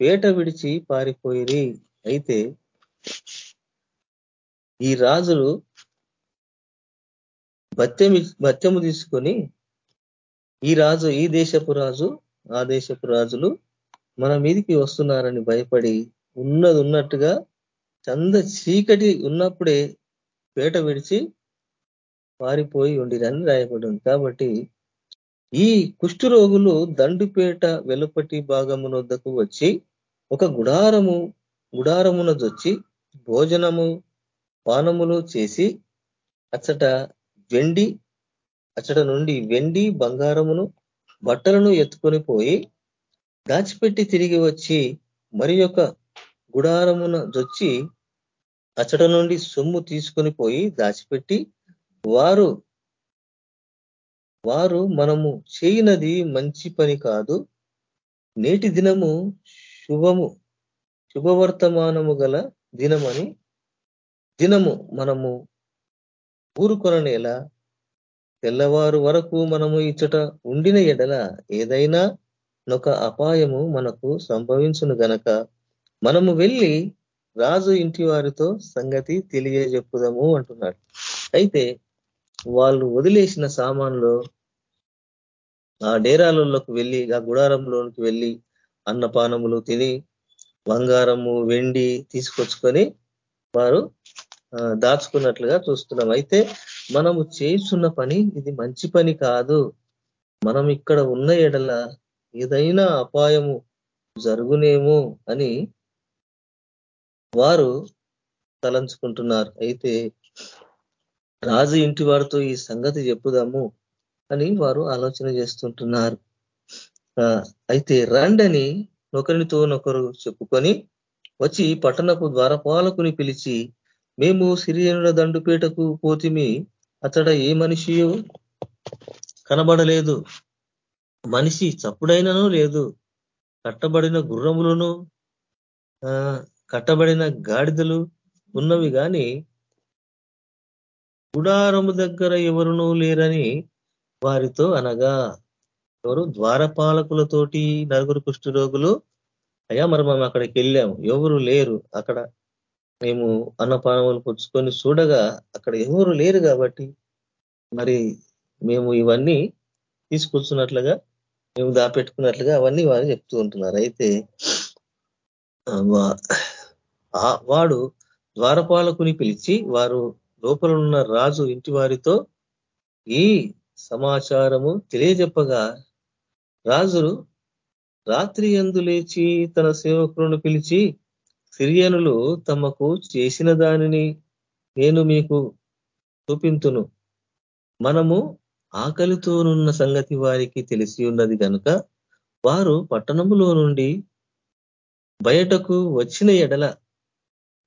పేట విడిచి పారిపోయి అయితే ఈ రాజులు భత్యం భత్యము తీసుకొని ఈ రాజు ఈ దేశపు రాజు ఆ దేశపు రాజులు మన మీదికి వస్తున్నారని భయపడి ఉన్నది ఉన్నట్టుగా చంద చీకటి ఉన్నప్పుడే పేట విడిచి పారిపోయి ఉండిరని రాయబడి కాబట్టి ఈ కుష్ఠరోగులు దండుపేట వెలుపటి భాగమునొద్దకు వచ్చి ఒక గుడారము గుడారమున జొచ్చి భోజనము పానములు చేసి అచ్చట వెండి అచ్చట నుండి వెండి బంగారమును బట్టలను ఎత్తుకొని పోయి దాచిపెట్టి తిరిగి వచ్చి మరి యొక్క గుడారమున జొచ్చి అచ్చట నుండి సొమ్ము తీసుకొని పోయి దాచిపెట్టి వారు వారు మనము చేయనది మంచి పని కాదు. నేటి దినము శుభము శుభవర్తమానము గల దినమని దినము మనము ఊరుకొననేలా తెల్లవారు వరకు మనము ఇచ్చట ఉండిన ఎడల ఏదైనా నొక అపాయము మనకు సంభవించును గనక మనము వెళ్ళి రాజు ఇంటి వారితో సంగతి తెలియజెప్పుదాము అంటున్నాడు. అయితే వాళ్ళు వదిలేసిన సామాన్లు ఆ డేరాలలోకి వెళ్ళి ఆ గుడారంలోకి వెళ్ళి అన్నపానములు తిని బంగారము వెండి తీసుకొచ్చుకొని వారు దాచుకున్నట్లుగా చూస్తున్నాం. అయితే మనము చేస్తున్న పని ఇది మంచి పని కాదు. మనం ఇక్కడ ఉన్న ఎడల ఏదైనా అపాయము జరుగునేమో అని వారు తలంచుకుంటున్నారు. అయితే రాజు ఇంటి వారితో ఈ సంగతి చెప్పుదాము అని వారు ఆలోచన చేస్తుంటున్నారు. అయితే రండని ఒకరితో నొకరు చెప్పుకొని వచ్చి పట్టణపు ద్వారపాలకుని పిలిచి మేము సిరియనుల దండుపేటకు పోతిమి అతడ ఏ మనిషియో కనబడలేదు. మనిషి చప్పుడైనను లేదు. కట్టబడిన గుర్రములను కట్టబడిన గాడిదలు ఉన్నవి కానీ గుడారము దగ్గర ఎవరునూ లేరని వారితో అనగా ఎవరు ద్వారపాలకులతోటి నలుగురు కుష్ఠరోగులు అయ్యా మరి మనం అక్కడికి వెళ్ళాము. ఎవరు లేరు అక్కడ. మేము అన్నపానములు పుచ్చుకొని చూడగా అక్కడ ఎవరు లేరు కాబట్టి మరి మేము ఇవన్నీ తీసుకొస్తున్నట్లుగా మేము దాపెట్టుకున్నట్లుగా అవన్నీ వారు చెప్తూ ఉంటున్నారు. అయితే వాడు ద్వారపాలకుని పిలిచి వారు లోపల ఉన్న రాజు ఇంటి వారితో ఈ సమాచారము తెలియజెప్పగా రాజులు రాత్రి ఎందు లేచి తన సేవకులను పిలిచి సిరియనులు తమకు చేసిన దానిని నేను మీకు చూపింతును. మనము ఆకలితోనున్న సంగతి వారికి తెలిసి ఉన్నది కనుక వారు పట్టణములో నుండి బయటకు వచ్చిన ఎడల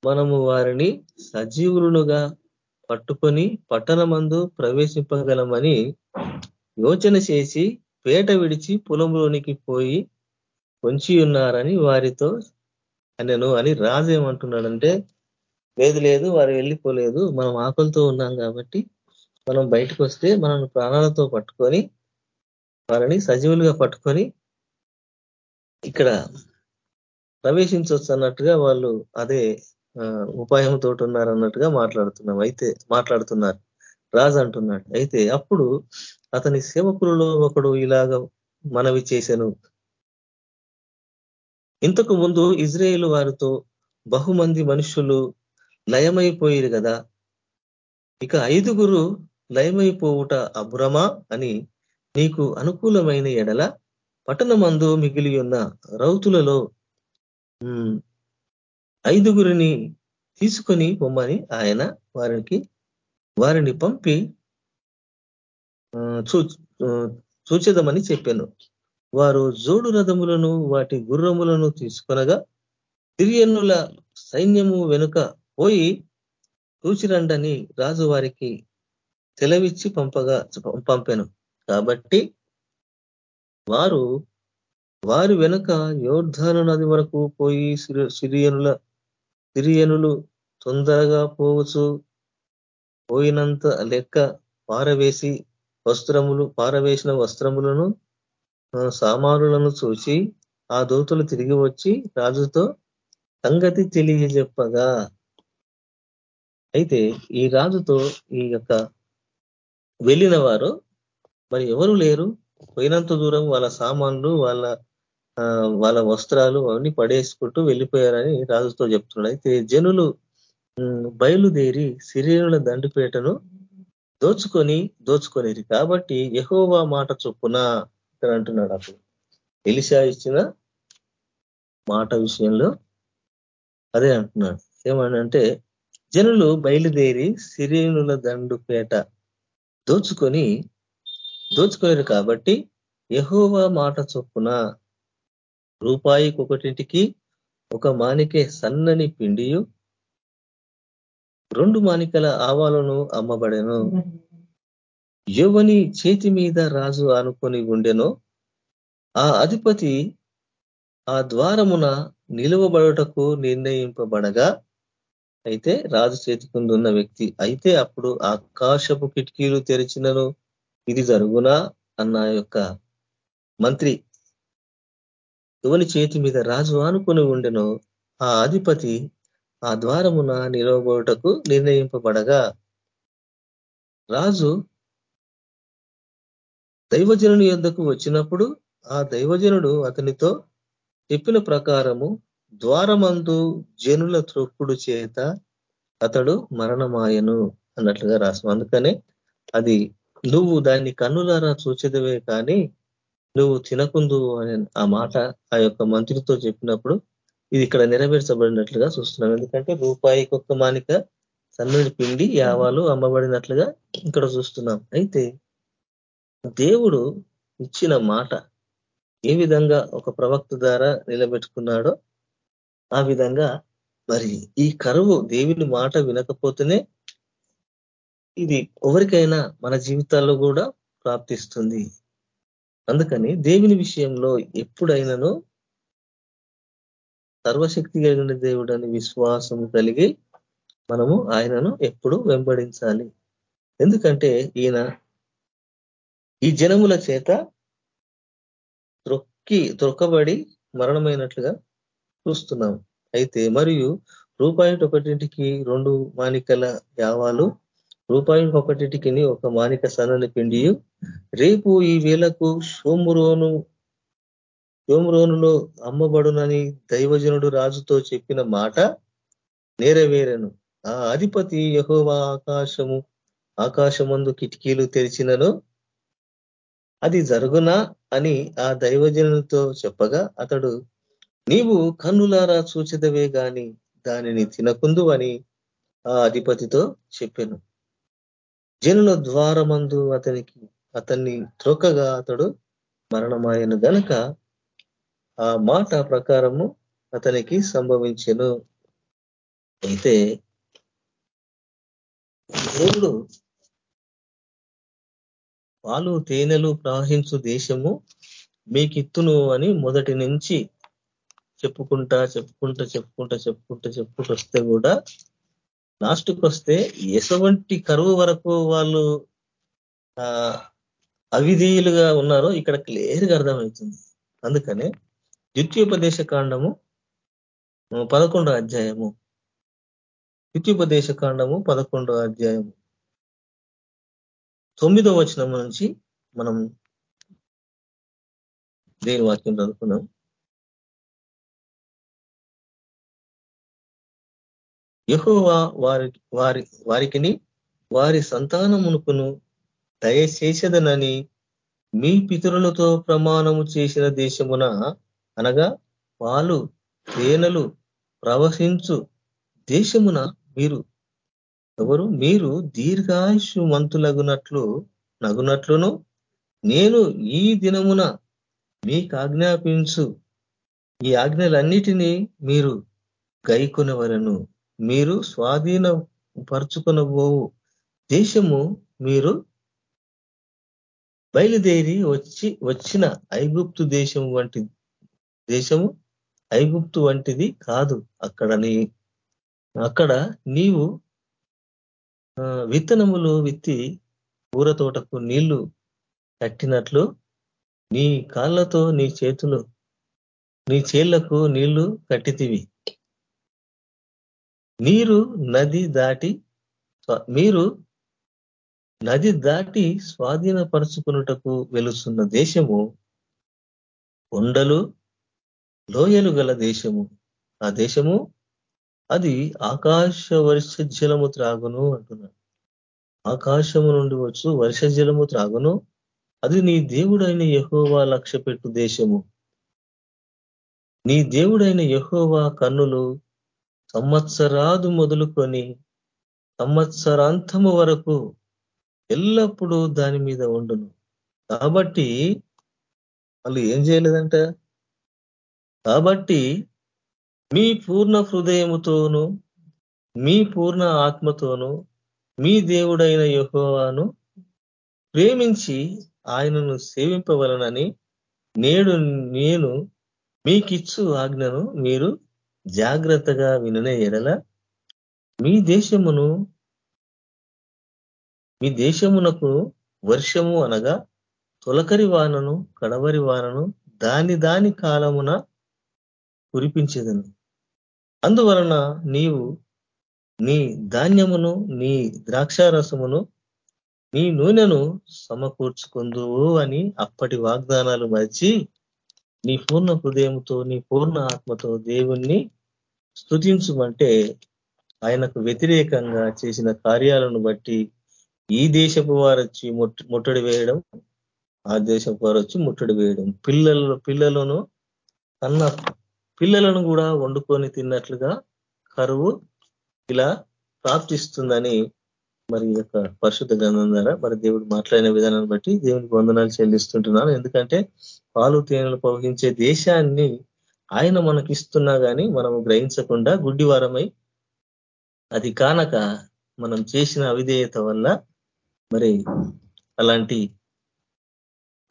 మనము వారిని సజీవులుగా పట్టుకొని పట్టణమందు ప్రవేశింపగలమని యోచన చేసి పేట విడిచి పొలంలోనికి పోయి పొంచి ఉన్నారని వారితో నేను అని రాజు ఏమంటున్నాడంటే లేదు లేదు వారు వెళ్ళిపోలేదు. మనం ఆకులతో ఉన్నాం కాబట్టి మనం బయటకు వస్తే మనం ప్రాణాలతో పట్టుకొని వారిని సజీవులుగా పట్టుకొని ఇక్కడ ప్రవేశించవచ్చు అన్నట్టుగా వాళ్ళు అదే ఉపాయంతో ఉన్నారు అన్నట్టుగా మాట్లాడుతున్నాం. అయితే మాట్లాడుతున్నారు. రాజు అంటున్నాడు. అయితే అప్పుడు అతని సేవకులలో ఒకడు ఇలాగ మనవి చేశాను. ఇంతకు ముందు ఇజ్రాయేల్ వారితో బహుమంది మనుషులు లయమైపోయారు కదా. ఇక ఐదుగురు లయమైపోవుట అభ్రమా అని నీకు అనుకూలమైన ఎడల పట్టణమందు మిగిలి ఉన్న రౌతులలో ఐదుగురిని తీసుకొని పొమ్మని ఆయన వారికి వారిని పంపి చూ చూచేదమని చెప్పాను. వారు జోడు రథములను వాటి గుర్రములను తీసుకొనగా తిరియన్నుల సైన్యము వెనుక పోయి కూచిరండని రాజు వారికి తెలవిచ్చి పంపగా పంపాను. కాబట్టి వారు వారి వెనుక యోర్ధాను నది వరకు పోయి సిరియనుల సిరియనులు తొందరగా పోవచ్చు. పోయినంత లెక్క పారవేసి వస్త్రములు పారవేసిన వస్త్రములను సామానులను చూసి ఆ దూతలు తిరిగి వచ్చి రాజుతో సంగతి తెలియజెప్పగా. అయితే ఈ రాజుతో ఈ యొక్క వెళ్ళిన వారు మరి ఎవరు లేరు? పోయినంత దూరం వాళ్ళ సామాన్లు వాళ్ళ వాళ్ళ వస్త్రాలు అవన్నీ పడేసుకుంటూ వెళ్ళిపోయారని రాజుతో చెప్తున్నాడు. అయితే జనులు బయలుదేరి శరీరుల దండుపేటను దోచుకొని దోచుకొనేది కాబట్టి యహోవా మాట చొప్పున అని అంటున్నాడు అప్పుడు. ఎలిషా ఇచ్చిన మాట విషయంలో అదే అంటున్నాడు. ఏమనంటే జనులు బయలుదేరి సిరియనుల దండుపేట దోచుకొని దోచుకోలేరు కాబట్టి యహోవా మాట చొప్పున రూపాయికి ఒకటింటికి ఒక మానికే సన్నని పిండియు రెండు మానికల ఆవాలను అమ్మబడెను. యువని చేతి మీద రాజు ఆనుకొని ఉండెనో ఆ అధిపతి ఆ ద్వారమున నిలువబడుటకు నిర్ణయింపబడగా అయితే రాజు చేతికుందున్న వ్యక్తి అయితే అప్పుడు ఆకాశపు కిటికీలు తెరిచినను ఇది జరుగునా? అన్న యొక్క మంత్రి యువని చేతి మీద రాజు ఆనుకొని ఉండెను ఆ అధిపతి ఆ ద్వారమున నిలవబోటకు నిర్ణయింపబడగా రాజు దైవజనుని ఎందుకు వచ్చినప్పుడు ఆ దైవజనుడు అతనితో చెప్పిన ప్రకారము ద్వారమందు జనుల త్రొక్కుడు చేత అతడు మరణమాయను అన్నట్లుగా రాసం అందుకనే అది నువ్వు దాన్ని కన్నులారా చూచేదవే కానీ నువ్వు తినకుందు అనే ఆ మాట ఆ యొక్క మంత్రితో చెప్పినప్పుడు ఇది ఇక్కడ నెరవేర్చబడినట్లుగా చూస్తున్నాం. ఎందుకంటే రూపాయికి ఒక్క మానిక సన్నడి పిండి యావాలు అమ్మబడినట్లుగా ఇక్కడ చూస్తున్నాం. అయితే దేవుడు ఇచ్చిన మాట ఏ విధంగా ఒక ప్రవక్త ద్వారా నిలబెట్టుకున్నాడో ఆ విధంగా మరి ఈ కరువు దేవుని మాట వినకపోతేనే ఇది ఎవరికైనా మన జీవితాల్లో కూడా ప్రాప్తిస్తుంది. అందుకని దేవుని విషయంలో ఎప్పుడైనాను సర్వశక్తి కలిగిన దేవుడు అని విశ్వాసం కలిగి మనము ఆయనను ఎప్పుడు వెంబడించాలి. ఎందుకంటే ఈయన ఈ జనముల చేత త్రొక్కి త్రొక్కబడి మరణమైనట్లుగా చూస్తున్నాం. అయితే మరియు రూపాయి ఒకటింటికి రెండు మానికల యావాలు రూపాయి ఒకటింటికి ఒక మానిక సన్నని పిండి రేపు ఈ వేలకు సోమురోను సోమురోనులో అమ్మబడునని దైవజనుడు రాజుతో చెప్పిన మాట నేరవేరను. ఆ అధిపతి యహోవా ఆకాశము ఆకాశమందు కిటికీలు తెరిచినను అది జరుగునా అని ఆ దైవజనులతో చెప్పగా అతడు నీవు కన్నులారా సూచితవే గాని దానిని తినకుందు అని ఆ అధిపతితో చెప్పాను. జనుల ద్వారమందు అతనికి అతన్ని త్రొక్కగా అతడు మరణమాయను గనక ఆ మాట ప్రకారము అతనికి సంభవించెను. అయితే దేవుడు పాలు తేనెలు ప్రవహించు దేశము మీకిత్తును అని మొదటి నుంచి చెప్పుకుంటా చెప్పుకుంటా చెప్పుకుంటా చెప్పుకుంటా చెప్పుకుంటూ వస్తే కూడా లాస్ట్కి వస్తే ఎటువంటి కరువు వరకు వాళ్ళు అవిధీయులుగా ఉన్నారో ఇక్కడ క్లియర్గా అర్థమవుతుంది. అందుకనే ద్వితీయోపదేశ కాండము పదకొండో అధ్యాయము. ద్వితీయోపదేశ కాండము పదకొండో అధ్యాయము. తొమ్మిదో వచనం నుంచి మనం దేని వాక్యం చదువుకున్నాం యహోవా వారి వారి వారికిని వారి సంతానమునుకును దయచేసేదనని మీ పితరులతో ప్రమాణము చేసిన దేశమున అనగా పాలు తేనెలు ప్రవహించు దేశమున మీరు ఎవరు? మీరు దీర్ఘాయుషు మంతులగునట్లు నగునట్లును. నేను ఈ దినమున మీకు ఆజ్ఞాపించు ఈ ఆజ్ఞలన్నిటినీ మీరు గైకొనవలను. మీరు స్వాధీన పరుచుకునబోవు దేశము మీరు బయలుదేరి వచ్చి వచ్చిన ఐగుప్తు దేశం వంటి దేశము ఐగుప్తు వంటిది కాదు అక్కడ నీ అక్కడ నీవు విత్తనములు విత్తి ఊర తోటకు నీళ్ళు కట్టినట్లు నీ కాళ్ళతో నీ చేతులు నీ చేళ్ళకు నీళ్ళు కట్టితివి. నీరు నది దాటి మీరు నది దాటి స్వాధీనపరుచుకున్నటకు వెలుస్తున్న దేశము కొండలు లోయలు గల దేశము. ఆ దేశము అది ఆకాశ వర్ష జలము త్రాగును అంటున్నాడు. ఆకాశము నుండి వచ్చు వర్ష జలము త్రాగును. అది నీ దేవుడైన యహోవా లక్ష్య పెట్టు దేశము. నీ దేవుడైన యహోవా కన్నులు సంవత్సరాదు మొదలుకొని సంవత్సరాంతము వరకు ఎల్లప్పుడూ దాని మీద ఉండును. కాబట్టి వాళ్ళు ఏం చేయలేదంట? కాబట్టి మీ పూర్ణ హృదయముతోను మీ పూర్ణ ఆత్మతోనూ మీ దేవుడైన యహోవాను ప్రేమించి ఆయనను సేవింపవలనని నేడు నేను మీకిచ్చు ఆజ్ఞను మీరు జాగ్రత్తగా విననే ఎడల మీ దేశమును మీ దేశమునకు వర్షము అనగా తొలకరి వానను కడవరి వానను దాని దాని కాలమున కురిపించేదను. అందువలన నీవు నీ ధాన్యమును నీ ద్రాక్షారసమును నీ నూనెను సమకూర్చుకుందువు అని అప్పటి వాగ్దానాలు మరిచి నీ పూర్ణ హృదయంతో నీ పూర్ణ ఆత్మతో దేవుణ్ణి స్థుతించుమంటే ఆయనకు వ్యతిరేకంగా చేసిన కార్యాలను బట్టి ఈ దేశపు వారు వచ్చి ముట్టడి వేయడం ఆ దేశపు వారు వచ్చి ముట్టడి వేయడం. పిల్లలు పిల్లలను కన్న పిల్లలను కూడా వండుకొని తిన్నట్లుగా కరువు ఇలా ప్రాప్తిస్తుందని మరి యొక్క పరిశుద్ధ గ్రంథం ద్వారా మరి దేవుడు మాట్లాడిన విధానాన్ని బట్టి దేవునికి వందనాలు చెల్లిస్తుంటున్నాను. ఎందుకంటే పాలు తేనెలు ప్రవహించే దేశాన్ని ఆయన మనకి ఇస్తున్నా కానీ మనము గ్రహించకుండా గుడ్డివారమై అది కానక మనం చేసిన అవిధేయత వల్ల మరి అలాంటి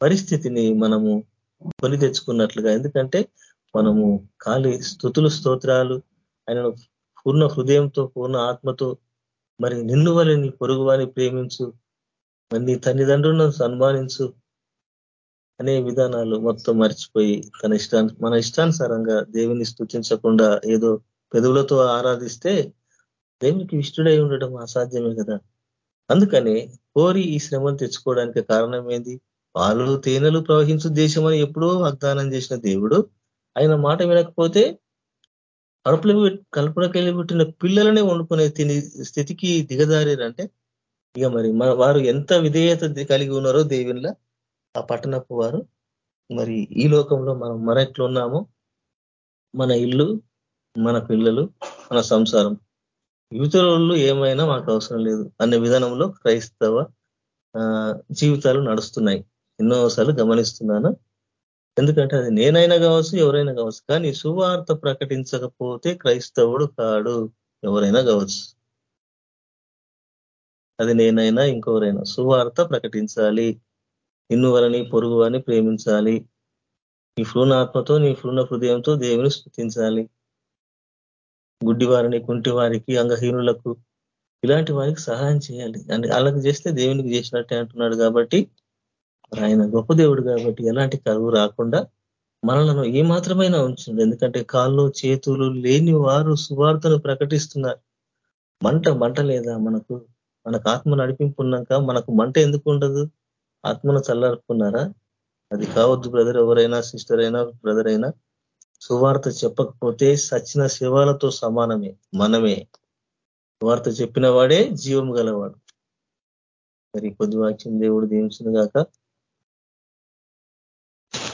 పరిస్థితిని మనము కొని తెచ్చుకున్నట్లుగా. ఎందుకంటే మనము ఖాళీ స్థుతులు స్తోత్రాలు ఆయనను పూర్ణ హృదయంతో పూర్ణ ఆత్మతో మరి నిన్ను వల్ల నీ పొరుగు వారిని ప్రేమించు మరి నీ తల్లిదండ్రులను సన్మానించు అనే విధానాలు మొత్తం మర్చిపోయి తన ఇష్టాన్ని మన ఇష్టానుసారంగా దేవుని స్థుతించకుండా ఏదో పెదవులతో ఆరాధిస్తే దేవునికి ఇష్టడై ఉండడం అసాధ్యమే కదా. అందుకనే కోరి ఈ శ్రమను తెచ్చుకోవడానికి కారణం ఏంది? పాలు తేనెలు ప్రవహించు దేశం అని ఎప్పుడో వాగ్దానం చేసిన దేవుడు ఆయన మాట వినకపోతే కడుపులో కల్పనకెళ్ళి పుట్టిన పిల్లలనే వండుకునే తిని స్థితికి దిగజారంటే ఇక మరి వారు ఎంత విధేయత కలిగి ఉన్నారో దేవుళ్ళ ఆ పట్టణపు వారు మరి ఈ లోకంలో మనం మన ఉన్నామో మన ఇల్లు మన పిల్లలు మన సంసారం యువతలు ఏమైనా మాకు అవసరం లేదు అనే విధానంలో క్రైస్తవ జీవితాలు నడుస్తున్నాయి. ఎన్నోసార్లు గమనిస్తున్నాను. ఎందుకంటే అది నేనైనా కావచ్చు ఎవరైనా కావచ్చు. కానీ సువార్త ప్రకటించకపోతే క్రైస్తవుడు కాడు ఎవరైనా కావచ్చు. అది నేనైనా ఇంకెవరైనా సువార్త ప్రకటించాలి. నిన్ను వలని పొరుగు అని ప్రేమించాలి. నీ ఆత్మతో నీ పూర్ణ హృదయంతో దేవుని స్థుతించాలి గుడ్డివారిని కుంటి వారికి అంగహీనులకు ఇలాంటి వారికి సహాయం చేయాలి. అంటే అలాగ చేస్తే దేవునికి చేసినట్టే అంటున్నాడు కాబట్టి ఆయన గొప్ప దేవుడు కాబట్టి ఎలాంటి కరువు రాకుండా మనలను ఏ మాత్రమైనా ఉంచింది ఎందుకంటే కాళ్ళు చేతులు లేని వారు సువార్తను ప్రకటిస్తున్నారు. మంట మంట లేదా మనకు మనకు ఆత్మ నడిపింపు ఉన్నాక మనకు మంట ఎందుకు ఉండదు? ఆత్మను చల్లారుకున్నారా అది కావద్దు బ్రదర్ ఎవరైనా సిస్టర్ అయినా బ్రదర్ అయినా సువార్త చెప్పకపోతే సచిన శివాలతో సమానమే మనమే. సువార్త చెప్పిన వాడే జీవం గలవాడు. మరి కొద్ది వాక్యం దేవుడు దీవించిన గాక.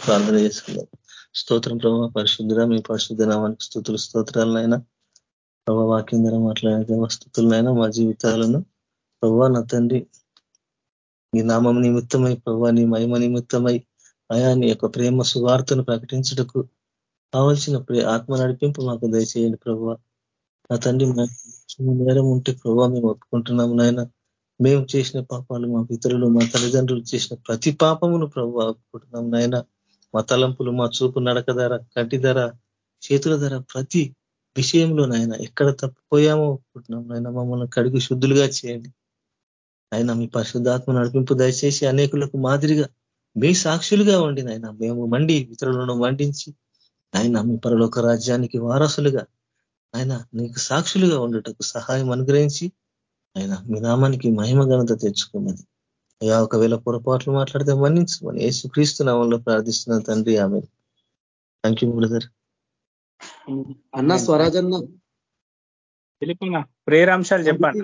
ప్రార్థన చేసుకుందాం. స్తోత్రం ప్రభావ పరిశుద్ధుల మీ పరిశుద్ధ నామానికి స్థుతులు స్తోత్రాలనైనా ప్రభావ వాక్యం మాట్లాడే స్థుతులనైనా మా జీవితాలను ప్రభా నా తండ్రి నీ నామం నిమిత్తమై ప్రభా నీ మహిమ నిమిత్తమై అయా నీ యొక్క ప్రేమ సువార్తను ప్రకటించుటకు కావలసిన ఆత్మ నడిపింపు మాకు దయచేయండి ప్రభావ నా తండ్రి నేరం ఉంటే ప్రభావ మేము ఒప్పుకుంటున్నాము నాయన. మేము చేసిన పాపాలు మా పితరులు మా తల్లిదండ్రులు చేసిన ప్రతి పాపమును ప్రభు ఒప్పుకుంటున్నాం నాయన. మా తలంపులు మా చూపు నడక ధర కంటి ధర చేతుల ధర ప్రతి విషయంలో నాయన ఎక్కడ తప్పిపోయామో ఒప్పుకుంటున్నాం నాయన మమ్మల్ని కడిగి శుద్ధులుగా చేయండి. ఆయన మీ పరిశుద్ధాత్మ నడిపింపు దయచేసి అనేకులకు మాదిరిగా మీ సాక్షులుగా ఉండి నాయన మేము మండి ఇతరులను మండించి ఆయన మీ పరలోక రాజ్యానికి వారసులుగా ఆయన నీకు సాక్షులుగా ఉండటకు సహాయం అనుగ్రహించి ఆయన మీ నామానికి మహిమ ఘనత తెచ్చుకున్నది అయ్యా ఒకవేళ పొరపాట్లు మాట్లాడితే మన్నించమని యేసు క్రీస్తు నామంలో ప్రార్థిస్తున్న తండ్రి. ఆమె థ్యాంక్ యూ బ్రదర్
అన్న స్వరాజన్న.
ప్రేరాంశాలు చెప్పండి.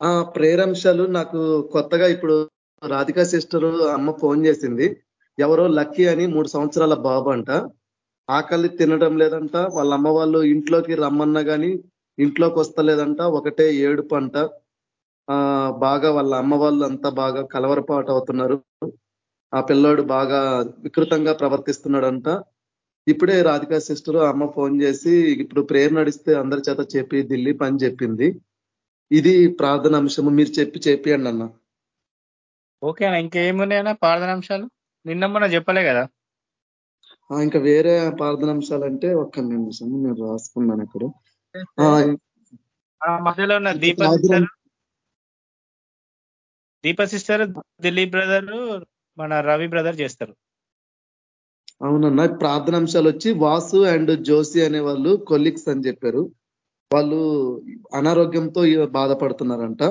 ఆ ప్రేరాంశాలు నాకు కొత్తగా ఇప్పుడు రాధికా సిస్టర్ అమ్మ ఫోన్ చేసింది. ఎవరో లక్కీ అని మూడు సంవత్సరాల బాబు అంట. ఆకలి తినడం లేదంట. వాళ్ళ అమ్మ వాళ్ళు ఇంట్లోకి రమ్మన్నా కానీ ఇంట్లోకి వస్తలేదంట. ఒకటే ఏడుపు అంట. బాగా వాళ్ళ అమ్మ వాళ్ళు అంతా బాగా కలవరపాటు అవుతున్నారు. ఆ పిల్లోడు బాగా వికృతంగా ప్రవర్తిస్తున్నాడంట. ఇప్పుడే రాధికా సిస్టర్ అమ్మ ఫోన్ చేసి ఇప్పుడు ప్రేయర్ నడిస్తే అందరి చేత చెప్పి ఢిల్లీ పని చెప్పింది. ఇది ప్రార్థన అంశము. మీరు చెప్పి చెప్పియండి అన్న.
ఓకే అన్న. ఇంకేమున్నాయన్నా ప్రార్థన అంశాలు? నిన్న చెప్పలే కదా.
ఇంకా వేరే ప్రార్థన అంశాలు అంటే ఒక్క నిమిషం నేను రాసుకున్నాను ఇక్కడ.
మధ్యలో ఉన్న దీప దీప సిస్టర్ దిలీప్ బ్రదర్ మన రవి బ్రదర్ చేస్తారు.
అవునన్నా ప్రార్థన అంశాలు వచ్చి వాసు అండ్ జోసి అనే వాళ్ళు కొలిక్స్ అని చెప్పారు. వాళ్ళు అనారోగ్యంతో బాధపడుతున్నారంట.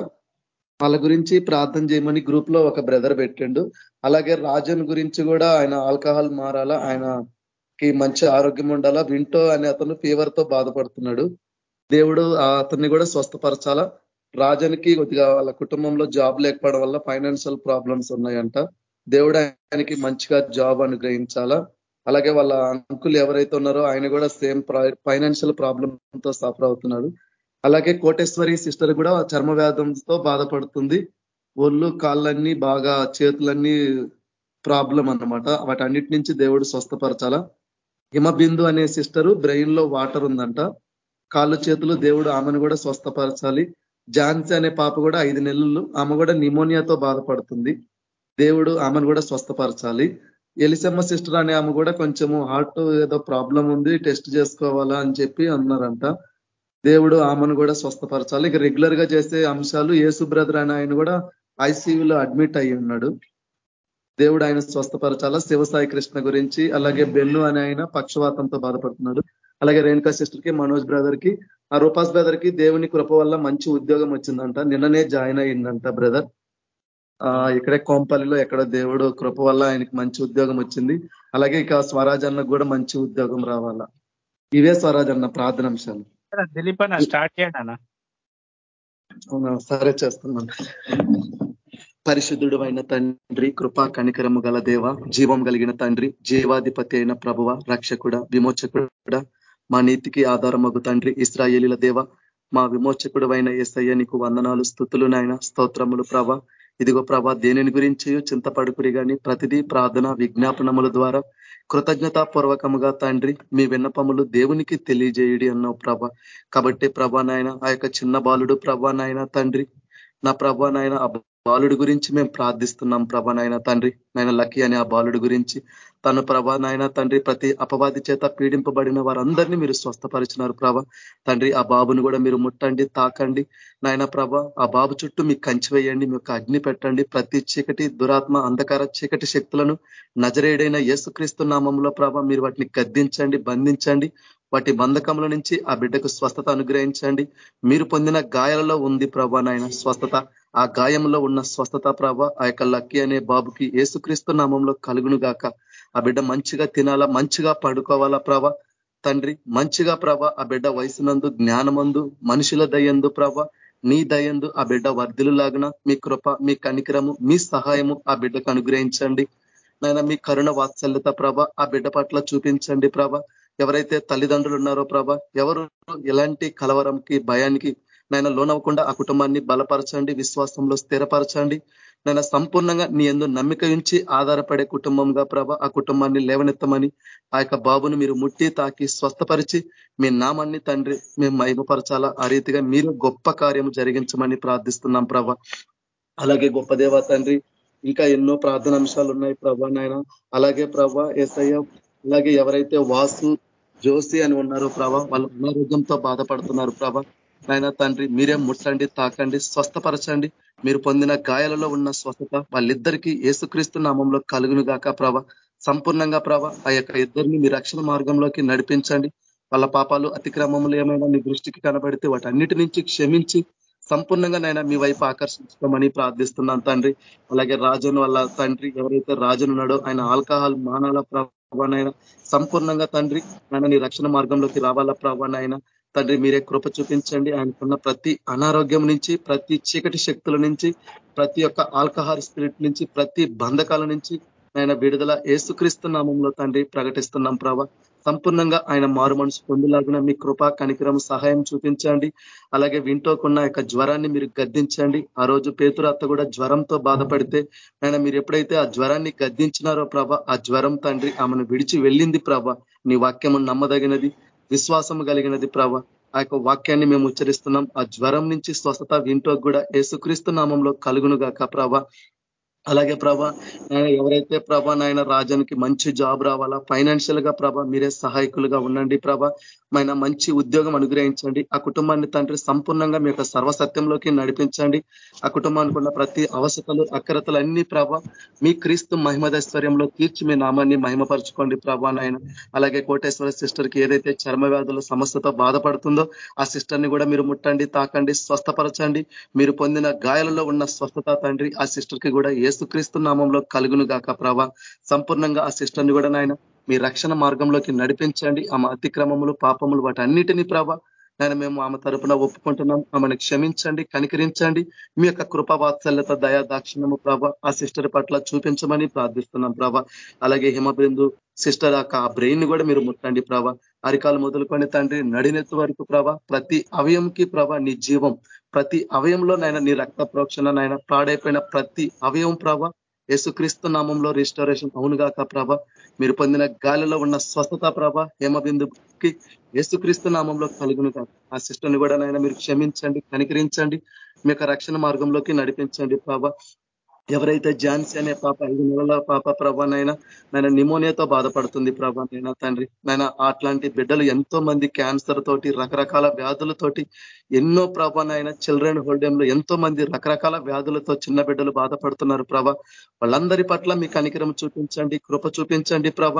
వాళ్ళ గురించి ప్రార్థన చేయమని గ్రూప్లో ఒక బ్రదర్ పెట్టిండు. అలాగే రాజన్ గురించి కూడా ఆయన ఆల్కహాల్ మారాలా ఆయనకి మంచి ఆరోగ్యం ఉండాలా వింటో అనే అతను ఫీవర్తో బాధపడుతున్నాడు. దేవుడు అతన్ని కూడా స్వస్థపరచాలా. రాజన్కి కొద్దిగా వాళ్ళ కుటుంబంలో జాబ్ లేకపోవడం వల్ల ఫైనాన్షియల్ ప్రాబ్లమ్స్ ఉన్నాయంట. దేవుడు ఆయనకి మంచిగా జాబ్ అనుగ్రహించాలా? అలాగే వాళ్ళ అంకులు ఎవరైతే ఉన్నారో ఆయన కూడా సేమ్ ఫైనాన్షియల్ ప్రాబ్లంతో సఫర్ అవుతున్నాడు. అలాగే కోటేశ్వరి సిస్టర్ కూడా చర్మ వ్యాధంతో బాధపడుతుంది. ఒళ్ళు కాళ్ళన్నీ బాగా చేతులన్నీ ప్రాబ్లం అన్నమాట. వాటన్నిటి నుంచి దేవుడు స్వస్థపరచాలా? హిమబిందు అనే సిస్టరు బ్రెయిన్లో వాటర్ ఉందంట. కాళ్ళు చేతులు దేవుడు ఆమెను కూడా స్వస్థపరచాలి. ఝాన్సీ అనే పాప కూడా ఐదు నెలలు ఆమె కూడా నిమోనియాతో బాధపడుతుంది. దేవుడు ఆమెను కూడా స్వస్థపరచాలి. ఎలిసమ్మ సిస్టర్ అనే ఆమె కూడా కొంచెము హార్ట్ ఏదో ప్రాబ్లం ఉంది టెస్ట్ చేసుకోవాలా అని చెప్పి అన్నారంట. దేవుడు ఆమెను కూడా స్వస్థపరచాలి. ఇక రెగ్యులర్గా చేసే అంశాలు ఏసు బ్రదర్ అని ఆయన కూడా ఐసీయూలో అడ్మిట్ అయ్యి ఉన్నాడు. దేవుడు ఆయన స్వస్థపరచాలా? శివసాయి కృష్ణ గురించి అలాగే బెన్ను అని ఆయన పక్షవాతంతో బాధపడుతున్నాడు. అలాగే రేణుకా సిస్టర్కి మనోజ్ బ్రదర్కి ఆ రూపాస్ బ్రదర్కి దేవుని కృప వల్ల మంచి ఉద్యోగం వచ్చిందంట. నిన్ననే జాయిన్ అయ్యిందంట బ్రదర్. ఇక్కడే కోంపల్లిలో ఎక్కడ దేవుడు కృప వల్ల ఆయనకి మంచి ఉద్యోగం వచ్చింది. అలాగే ఇక స్వరాజ్ అన్నకు కూడా మంచి ఉద్యోగం రావాలా. ఇవే స్వరాజ్ అన్న ప్రార్థనాంశాలు
దిలీప్ అన్న స్టార్ట్ చేయండి అన్న.
సరే చేస్తున్నాను. పరిశుద్ధుడు అయిన తండ్రి కృపా కనికరము గల దేవ జీవం కలిగిన తండ్రి జీవాధిపతి అయిన ప్రభువ రక్షకుడ విమోచకుడ మా నీతికి ఆధారమగు తండ్రి ఇస్రాయేలీల దేవ మా విమోచకుడు అయిన ఏసయ్య నీకు వందనాలు స్థుతులు నాయన. స్తోత్రములు ప్రభ. ఇదిగో ప్రభా దేనిని గురించి చింతపడుకుడి కానీ ప్రతిదీ ప్రార్థన విజ్ఞాపనముల ద్వారా కృతజ్ఞతా పూర్వకముగా తండ్రి మీ విన్నపములు దేవునికి తెలియజేయుడి అన్నావు ప్రభ. కాబట్టి ప్రభా నాయన ఆ యొక్క చిన్న బాలుడు ప్రభా నాయన తండ్రి నా ప్రభా నాయన బాలుడి గురించి మేము ప్రార్థిస్తున్నాం ప్రభా నాయన తండ్రి. నాయన లక్కీ అనే ఆ బాలుడి గురించి తను ప్రభా నాయన తండ్రి ప్రతి అపవాది చేత పీడింపబడిన వారందరినీ మీరు స్వస్థపరిచినారు ప్రభ. తండ్రి ఆ బాబును కూడా మీరు ముట్టండి తాకండి. నాయన ప్రభ ఆ బాబు చుట్టూ మీకు కంచి వేయండి మీకు అగ్ని పెట్టండి. ప్రతి చీకటి దురాత్మ అంధకార చీకటి శక్తులను నజరేడైన యేసుక్రీస్తు నామంలో ప్రభ మీరు వాటిని గద్దించండి బంధించండి. వాటి బంధకముల నుంచి ఆ బిడ్డకు స్వస్థత అనుగ్రహించండి. మీరు పొందిన గాయాలలో ఉంది ప్రభా నాయన స్వస్థత. ఆ గాయంలో ఉన్న స్వస్థత ప్రభ ఆ యొక్క లక్కీ అనే బాబుకి ఏసుక్రీస్తు నామంలో కలుగును గాక ఆ బిడ్డ మంచిగా తినాలా మంచిగా పడుకోవాలా ప్రభ? తండ్రి మంచిగా ప్రభ ఆ బిడ్డ వయసునందు జ్ఞానమందు మనుషుల దయందు ప్రభ నీ దయందు ఆ బిడ్డ వర్ధిలులాగిన మీ కృప మీ కనికరము మీ సహాయము ఆ బిడ్డకు అనుగ్రహించండి. నాయన మీ కరుణ వాత్సల్యత ప్రభ ఆ బిడ్డ పట్ల చూపించండి ప్రభ. ఎవరైతే తల్లిదండ్రులు ఉన్నారో ప్రభ ఎవరు ఎలాంటి కలవరంకి భయానికి నాయన లోనవ్వకుండా ఆ కుటుంబాన్ని బలపరచండి విశ్వాసంలో స్థిరపరచండి. నన్ను సంపూర్ణంగా నీ ఎందు నమ్మిక ఉంచి ఆధారపడే కుటుంబంగా ప్రభ ఆ కుటుంబాన్ని లేవనెత్తమని ఆ యొక్క బాబును మీరు ముట్టి తాకి స్వస్థపరిచి మీ నామాన్ని తండ్రి మేము మహిమపరచాలా. ఆ రీతిగా మీరు గొప్ప కార్యం జరిగించమని ప్రార్థిస్తున్నాం ప్రభ. అలాగే గొప్ప దేవ తండ్రి ఇంకా ఎన్నో ప్రార్థన అంశాలు ఉన్నాయి ప్రభా నాయన. అలాగే ప్రభా ఎస్ఐ అలాగే ఎవరైతే వాసు జోసి అని ఉన్నారు ప్రభా వాళ్ళు అనారోగ్యంతో బాధపడుతున్నారు ప్రభ. ఆయన తండ్రి మీరే ముట్టండి తాకండి స్వస్థపరచండి. మీరు పొందిన గాయాలలో ఉన్న స్వస్థత వాళ్ళిద్దరికీ ఏసుక్రీస్తు నామంలో కలుగును గాక ప్రభ. సంపూర్ణంగా ప్రభ ఆ యొక్క ఇద్దరిని మీ రక్షణ మార్గంలోకి నడిపించండి. వాళ్ళ పాపాలు అతిక్రమములు ఏమైనా మీ దృష్టికి కనబడితే వాటన్నిటి నుంచి క్షమించి సంపూర్ణంగా నైనా మీ వైపు ఆకర్షించుకోమని ప్రార్థిస్తున్నాను తండ్రి. అలాగే రాజును వాళ్ళ తండ్రి ఎవరైతే రాజును ఉన్నాడో ఆయన ఆల్కహాల్ మానాల ప్రభానైనా సంపూర్ణంగా తండ్రి ఆయన నీ రక్షణ మార్గంలోకి రావాలా ప్రభానైనా తండ్రి మీరే కృప చూపించండి. ఆయనకున్న ప్రతి అనారోగ్యం నుంచి ప్రతి చీకటి శక్తుల నుంచి ప్రతి ఒక్క ఆల్కహాల్ స్పిరిట్ నుంచి ప్రతి బంధకాల నుంచి ఆయన విడుదల ఏసుక్రీస్తు నామంలో తండ్రి ప్రకటిస్తున్నాం ప్రభ. సంపూర్ణంగా ఆయన మారు మనసు పొందులాగిన మీ కృపా కనికరం సహాయం చూపించండి. అలాగే వింటోకున్న యొక్క జ్వరాన్ని మీరు గద్దించండి. ఆ రోజు పేతురాత కూడా జ్వరంతో బాధపడితే ఆయన మీరు ఎప్పుడైతే ఆ జ్వరాన్ని గద్దించినారో ప్రభ ఆ జ్వరం తండ్రి ఆమెను విడిచి వెళ్ళింది ప్రభ. నీ వాక్యము నమ్మదగినది. విశ్వాసం కలిగినది ప్రభ. ఆ యొక్క వాక్యాన్ని మేము ఉచ్చరిస్తున్నాం. ఆ జ్వరం నుంచి స్వస్థత వింటో కూడా యేసుక్రీస్తు నామంలో కలుగును గాక ప్రభ. అలాగే ప్రభ ఎవరైతే ప్రభ నాయన రాజానికి మంచి జాబ్ రావాలా ఫైనాన్షియల్గా ప్రభ మీరే సహాయకులుగా ఉండండి ప్రభ. మైన మంచి ఉద్యోగం అనుగ్రహించండి. ఆ కుటుంబాన్ని తండ్రి సంపూర్ణంగా మీ యొక్క సర్వసత్యంలోకి నడిపించండి. ఆ కుటుంబానికి ఉన్న ప్రతి అవసరతలు అక్రతలు అన్ని ప్రభ మీ క్రీస్తు మహిమదైశ్వర్యంలో తీర్చి మీ నామాన్ని మహిమపరచుకోండి ప్రభా నాయన. అలాగే కోటేశ్వర సిస్టర్కి ఏదైతే చర్మ వ్యాధుల సమస్యతో బాధపడుతుందో ఆ సిస్టర్ని కూడా మీరు ముట్టండి తాకండి స్వస్థపరచండి. మీరు పొందిన గాయాలలో ఉన్న స్వస్థత తండ్రి ఆ సిస్టర్కి కూడా ఏసుక్రీస్తు నామంలో కలుగును గాక ప్రభా. సంపూర్ణంగా ఆ సిస్టర్ని కూడా నాయన మీ రక్షణ మార్గంలోకి నడిపించండి. ఆమె అతిక్రమములు పాపములు వాటి అన్నిటినీ ప్రభ నేను మేము ఆమె తరపున ఒప్పుకుంటున్నాం. ఆమెను క్షమించండి కనికరించండి. మీ యొక్క కృపవాత్సల్యత దయా దాక్షిణము ప్రభ ఆ సిస్టర్ పట్ల చూపించమని ప్రార్థిస్తున్నాం ప్రభ. అలాగే హిమబిందు సిస్టర్ ఆ బ్రెయిన్ కూడా మీరు ముట్టండి ప్రభ. అరికాలు మొదలుకొని తండ్రి నడినెత్తు వరకు ప్రభ ప్రతి అవయంకి ప్రభ నీ జీవం ప్రతి అవయంలో నైనా నీ రక్త ప్రోక్షణ నాయన పాడైపోయిన ప్రతి అవయం ప్రభ యేసుక్రీస్తు నామంలో రిస్టోరేషన్ అవునుగాక ప్రభ. మీరు పొందిన గాలిలో ఉన్న స్వస్థత ప్రభ హేమబిందుకి యేసుక్రీస్తు నామంలో కలుగును కాక ఆ సిస్టర్ని కూడా నాయన మీరు క్షమించండి కనికరించండి మీ రక్షణ మార్గంలోకి నడిపించండి ప్రభ. ఎవరైతే ఝాన్సీ అనే పాప ఐదు నెలల పాప ప్రభానైనా నాయన నిమోనియాతో బాధపడుతుంది ప్రభానైనా తండ్రి. నాయన అట్లాంటి బిడ్డలు ఎంతో మంది క్యాన్సర్ తోటి రకరకాల వ్యాధులతోటి ఎన్నో ప్రభానైనా చిల్డ్రన్ హోల్డేంలో ఎంతో మంది రకరకాల వ్యాధులతో చిన్న బిడ్డలు బాధపడుతున్నారు ప్రభ వాళ్ళందరి పట్ల మీ కనికరం చూపించండి కృప చూపించండి ప్రభ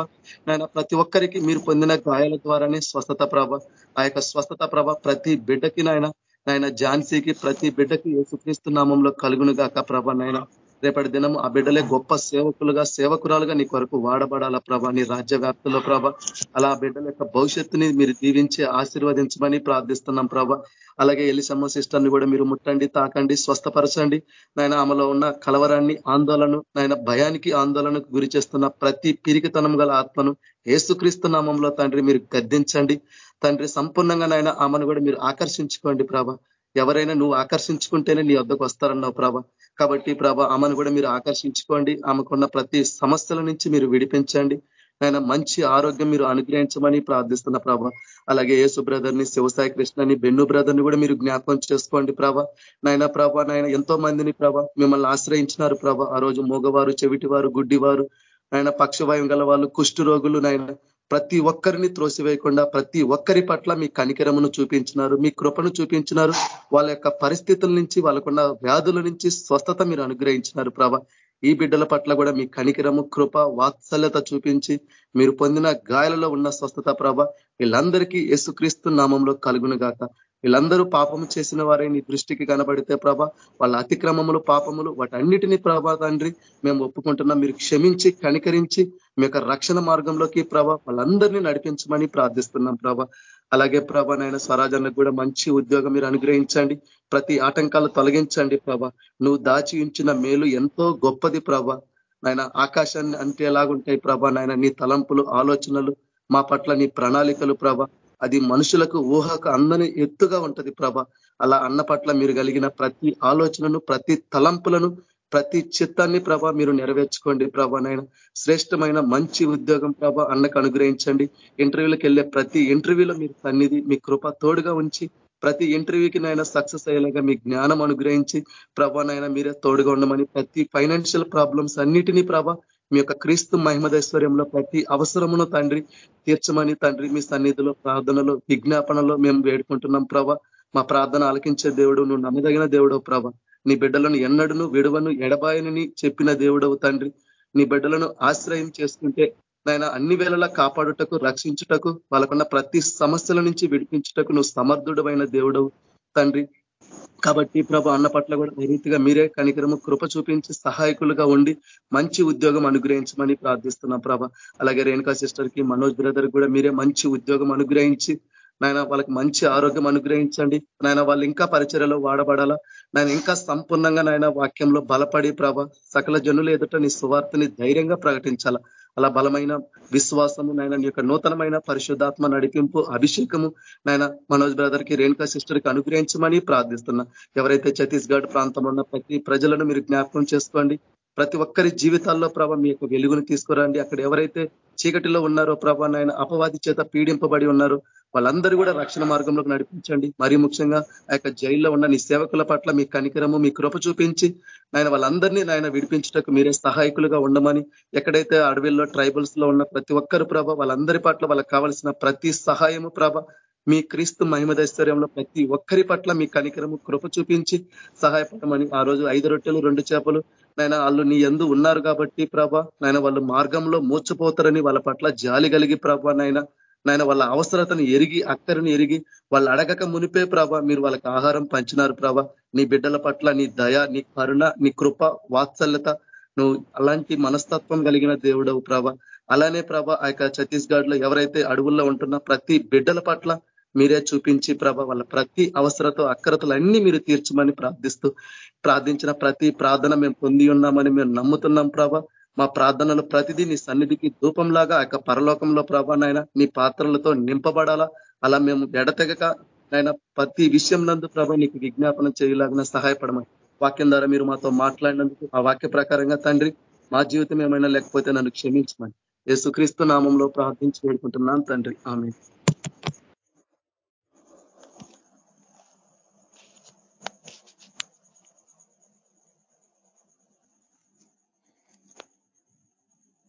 నాయన ప్రతి ఒక్కరికి మీరు పొందిన గాయాల ద్వారానే స్వస్థత ప్రభ ఆ యొక్క స్వస్థత ప్రభ ప్రతి బిడ్డకి నాయన నాయన ఝాన్సీకి ప్రతి బిడ్డకి ఏసుక్రీస్తు నామంలో కలుగును గాక ప్రభ నాయన రేపటి దినం ఆ బిడ్డలే గొప్ప సేవకులుగా సేవకురాలుగా నీ కొరకు వాడబడాల ప్రభా. నీ రాజ్య వ్యాప్తిలో ప్రభా. అలా బిడ్డల యొక్క భవిష్యత్తుని మీరు దీవించి ఆశీర్వదించమని ప్రార్థిస్తున్నాం ప్రభ. అలాగే ఎలిసమ్మ సిస్టర్ని కూడా మీరు ముట్టండి తాకండి స్వస్థపరచండి. నాయన ఆమెలో ఉన్న కలవరాన్ని ఆందోళన నాయన భయానికి ఆందోళనకు గురి చేస్తున్న ప్రతి పిరికితనం గల ఆత్మను ఏసుక్రీస్తు నామంలో తండ్రి మీరు గద్దించండి. తండ్రి సంపూర్ణంగా నాయన ఆమెను కూడా మీరు ఆకర్షించుకోండి ప్రభ. ఎవరైనా నువ్వు ఆకర్షించుకుంటేనే నీ వద్దకు వస్తారన్నావు ప్రభా. కాబట్టి ప్రభ ఆమెను కూడా మీరు ఆకర్షించుకోండి. ఆమెకున్న ప్రతి సమస్యల నుంచి మీరు విడిపించండి. ఆయన మంచి ఆరోగ్యం మీరు అనుగ్రహించమని ప్రార్థిస్తున్న ప్రభ. అలాగే యేసు బ్రదర్ని శివసాయి కృష్ణని బెన్ను బ్రదర్ని కూడా మీరు జ్ఞాపకం చేసుకోండి ప్రభ. నాయన ప్రభ నాయన ఎంతో మందిని ప్రభ మిమ్మల్ని ఆశ్రయించినారు ప్రభ. ఆ రోజు మగవారు చెవిటివారు గుడ్డివారు ఆయన పక్షవాయం గల వాళ్ళు కుష్టు రోగులు నాయన ప్రతి ఒక్కరిని త్రోసివేయకుండా ప్రతి ఒక్కరి పట్ల మీ కనికరమును చూపించినారు మీ కృపను చూపించినారు. వాళ్ళ యొక్క పరిస్థితుల నుంచి వాళ్ళకున్న వ్యాధుల నుంచి స్వస్థత మీరు అనుగ్రహించినారు ప్రభ. ఈ బిడ్డల పట్ల కూడా మీ కనికరము కృప వాత్సల్యత చూపించి మీరు పొందిన గాయాలలో ఉన్న స్వస్థత ప్రభ. వీళ్ళందరికీ యేసుక్రీస్తు నామంలో కలుగును గాక వీళ్ళందరూ పాపము చేసిన వారే నీ దృష్టికి కనబడితే ప్రభ. వాళ్ళ అతిక్రమములు పాపములు వాటన్నిటినీ ప్రభా తండ్రి మేము ఒప్పుకుంటున్నాం. మీరు క్షమించి కనికరించి మీ యొక్క రక్షణ మార్గంలోకి ప్రభ వాళ్ళందరినీ నడిపించమని ప్రార్థిస్తున్నాం ప్రభ. అలాగే ప్రభ నాయన స్వరాజానికి కూడా మంచి ఉద్యోగం మీరు అనుగ్రహించండి. ప్రతి ఆటంకాలు తొలగించండి ప్రభ. నువ్వు దాచి ఉంచిన మేలు ఎంతో గొప్పది ప్రభ. నాయన ఆకాశాన్ని అంటే ఎలాగుంటాయి ప్రభ. నాయన నీ తలంపులు ఆలోచనలు మా పట్ల నీ ప్రణాళికలు ప్రభ. అది మనుషులకు ఊహకు అందని ఎత్తుగా ఉంటది ప్రభ. అలా అన్న పట్ల మీరు కలిగిన ప్రతి ఆలోచనను ప్రతి తలంపులను ప్రతి చిత్తాన్ని ప్రభ మీరు నెరవేర్చుకోండి ప్రభ నాయన. శ్రేష్టమైన మంచి ఉద్యోగం ప్రభ అన్నకు అనుగ్రహించండి. ఇంటర్వ్యూలకు వెళ్ళే ప్రతి ఇంటర్వ్యూలో మీరు సన్నిధి మీ కృప తోడుగా ఉంచి ప్రతి ఇంటర్వ్యూకి నైనా సక్సెస్ అయ్యేలాగా మీ జ్ఞానం అనుగ్రహించి ప్రభానైనా మీరే తోడుగా ఉండమని ప్రతి ఫైనాన్షియల్ ప్రాబ్లమ్స్ అన్నిటినీ ప్రభ మీ యొక్క క్రీస్తు మహిమదైశ్వర్యంలో ప్రతి అవసరమును తండ్రి తీర్చమని తండ్రి మీ సన్నిధిలో ప్రార్థనలో విజ్ఞాపనలో మేము వేడుకుంటున్నాం ప్రభ. మా ప్రార్థన ఆలకించే దేవుడు నువ్వు నమ్మదగిన దేవుడో ప్రభ. నీ బిడ్డలను ఎన్నడును విడువను ఎడబాయనని చెప్పిన దేవుడవు తండ్రి. నీ బిడ్డలను ఆశ్రయం చేసుకుంటే నాయన అన్ని వేళలా కాపాడుటకు రక్షించుటకు వాళ్ళకున్న ప్రతి సమస్యల నుంచి విడిపించుటకు నువ్వు సమర్థుడమైన దేవుడవు తండ్రి. కాబట్టి ప్రభు అన్న పట్ల కూడా రీతిగా మీరే కనికరము కృప చూపించి సహాయకులుగా ఉండి మంచి ఉద్యోగం అనుగ్రహించమని ప్రార్థిస్తున్నాం ప్రభ. అలాగే రేణుకా సిస్టర్కి మనోజ్ బ్రదర్ కూడా మీరే మంచి ఉద్యోగం అనుగ్రహించి నాయన వాళ్ళకి మంచి ఆరోగ్యం అనుగ్రహించండి. నాయన వాళ్ళు ఇంకా పరిచర్యలో వాడబడాలా. నాయన ఇంకా సంపూర్ణంగా నాయన వాక్యంలో బలపడి ప్రభ సకల జనులు ఎదుట నీ సువార్తని ధైర్యంగా ప్రకటించాలా. అలా బలమైన విశ్వాసము నాయన నీ యొక్క నూతనమైన పరిశుద్ధాత్మ నడిపింపు అభిషేకము నాయన మనోజ్ బ్రదర్కి రేణుకా సిస్టర్కి అనుగ్రహించమని ప్రార్థిస్తున్నా. ఎవరైతే ఛత్తీస్గఢ్ ప్రాంతంలో ఉన్న ప్రతి ప్రజలను మీరు జ్ఞాపకం చేసుకోండి. ప్రతి ఒక్కరి జీవితాల్లో ప్రభ మీ యొక్క వెలుగుని తీసుకురండి. అక్కడ ఎవరైతే చీకటిలో ఉన్నారో ప్రభ నాయన అపవాది చేత పీడింపబడి ఉన్నారో వాళ్ళందరూ కూడా రక్షణ మార్గంలోకి నడిపించండి. మరీ ముఖ్యంగా ఆ యొక్క జైల్లో ఉన్న నీ సేవకుల పట్ల మీ కనికరము మీ కృప చూపించి నాయన వాళ్ళందరినీ నాయన విడిపించటకు మీరే సహాయకులుగా ఉండమని ఎక్కడైతే అడవిల్లో ట్రైబల్స్లో ఉన్న ప్రతి ఒక్కరు ప్రభ వాళ్ళందరి పట్ల వాళ్ళకి కావలసిన ప్రతి సహాయము ప్రభ మీ క్రీస్తు మహిమదైశ్వర్యంలో ప్రతి ఒక్కరి పట్ల మీ కనికరము కృప చూపించి సహాయపడమని ఆ రోజు ఐదు రొట్టెలు రెండు చేపలు నాయన వాళ్ళు నీ ఎందు ఉన్నారు కాబట్టి ప్రభ నాయన వాళ్ళు మార్గంలో మూర్చిపోతారని వాళ్ళ పట్ల జాలి కలిగి ప్రభ నాయన. నాయన వాళ్ళ అవసరతను ఎరిగి అక్కరిని ఎరిగి వాళ్ళు అడగక మునిపే ప్రభ మీరు వాళ్ళకి ఆహారం పంచినారు ప్రభ. నీ బిడ్డల పట్ల నీ దయ నీ కరుణ నీ కృప వాత్సల్యత నువ్వు అలాంటి మనస్తత్వం కలిగిన దేవుడవు ప్రభ. అలానే ప్రభ ఆ యొక్క ఛత్తీస్గఢ్లో ఎవరైతే అడవుల్లో ఉంటున్న ప్రతి బిడ్డల పట్ల మీరే చూపించి ప్రభ వాళ్ళ ప్రతి అవసరతో అక్కరతలన్నీ అన్ని మీరు తీర్చమని ప్రార్థిస్తూ ప్రార్థించిన ప్రతి ప్రార్థన మేము పొంది ఉన్నామని మేము నమ్ముతున్నాం ప్రభ. మా ప్రార్థనలు ప్రతిదీ నీ సన్నిధికి ధూపంలాగా ఆ యొక్క పరలోకంలో ప్రభా నాయన నీ పాత్రలతో నింపబడాలా. అలా మేము ఎడతెగక నాయన ప్రతి విషయం నందు ప్రభ నీకు విజ్ఞాపనం చేయలాగిన సహాయపడమని వాక్యం ద్వారా మీరు మాతో మాట్లాడినందుకు ఆ వాక్య ప్రకారంగా తండ్రి మా జీవితం ఏమైనా లేకపోతే నన్ను క్షమించమని. యేసుక్రీస్తు నామంలో ప్రార్థించి వేడుకుంటున్నాను తండ్రి. ఆమె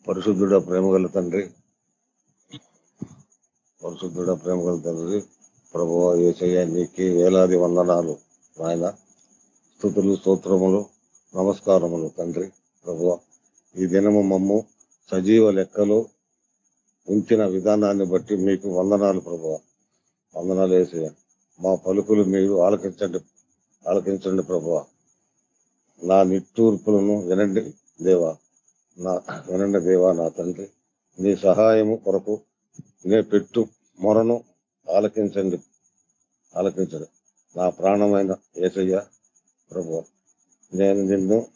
పరిశుద్ధుడ ప్రేమగల తండ్రి. పరిశుద్ధుడ ప్రేమగల తండ్రి. ప్రభు ఏసయ్య నీకి వేలాది వందనాలు ఆయన స్థుతులు స్తోత్రములు నమస్కారములు తండ్రి. ప్రభు ఈ దినము మమ్ము సజీవ లెక్కలో ఉంచిన విధానాన్ని బట్టి మీకు వందనాలు ప్రభు వందనాలు వేసయ్య మా పలుకులు మీరు ఆలకించండి ఆలకించండి ప్రభు నా నిట్టూర్పులను వినండి దేవా. నా వినండి దేవా నా తండ్రి. నీ సహాయము కొరకు నే పెట్టు మొరను ఆలకించండి. ఆలకించండి. నా ప్రాణమైన ఏసయ్య ప్రభు నేను నిన్ను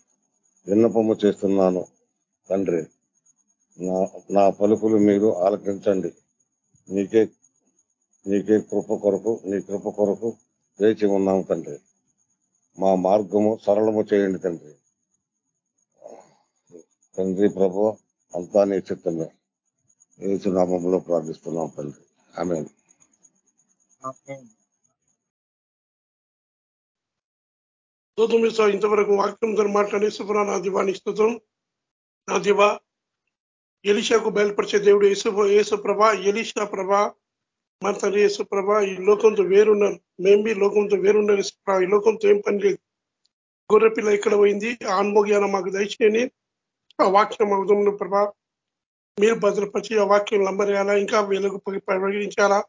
విన్నపము చేస్తున్నాను తండ్రి. నా నా పలుకులు మీరు ఆలకించండి. నీకే నీకే కృప కొరకు నీ కృప కొరకు వేచి ఉన్నాము తండ్రి. మా మార్గము సరళము చేయండి తండ్రి. తండ్రి ప్రభు అంతా నీ చిత్తమే ఏసునామంలో ప్రార్థిస్తున్నాం తండ్రి. ఆమె
స్తోత్రం ఇస్తా ఇంతవరకు వాక్యం ద్వారా మాట్లాడే సుప్రా నా దివానికి స్తోత్రం. నా దివా ఎలిషాకు బయలుపరిచే దేవుడు యేసు యేసు ప్రభ ఎలిషా ప్రభ మన తండ్రి యేసు ప్రభ ఈ లోకంతో వేరున్నారు మేము బి లోకంతో ప్రభ. ఈ లోకంతో ఏం పని లేదు. గొర్రెపిల్ల ఇక్కడ పోయింది? ఆ అనుభోగ్యాన మాకు దయచేయని ఆ వాక్యం అవుతున్న ప్రభా మీరు భద్రపరిచి ఆ వాక్యం లంబరేయాలా ఇంకా వెలుగు పరిగణించాలా?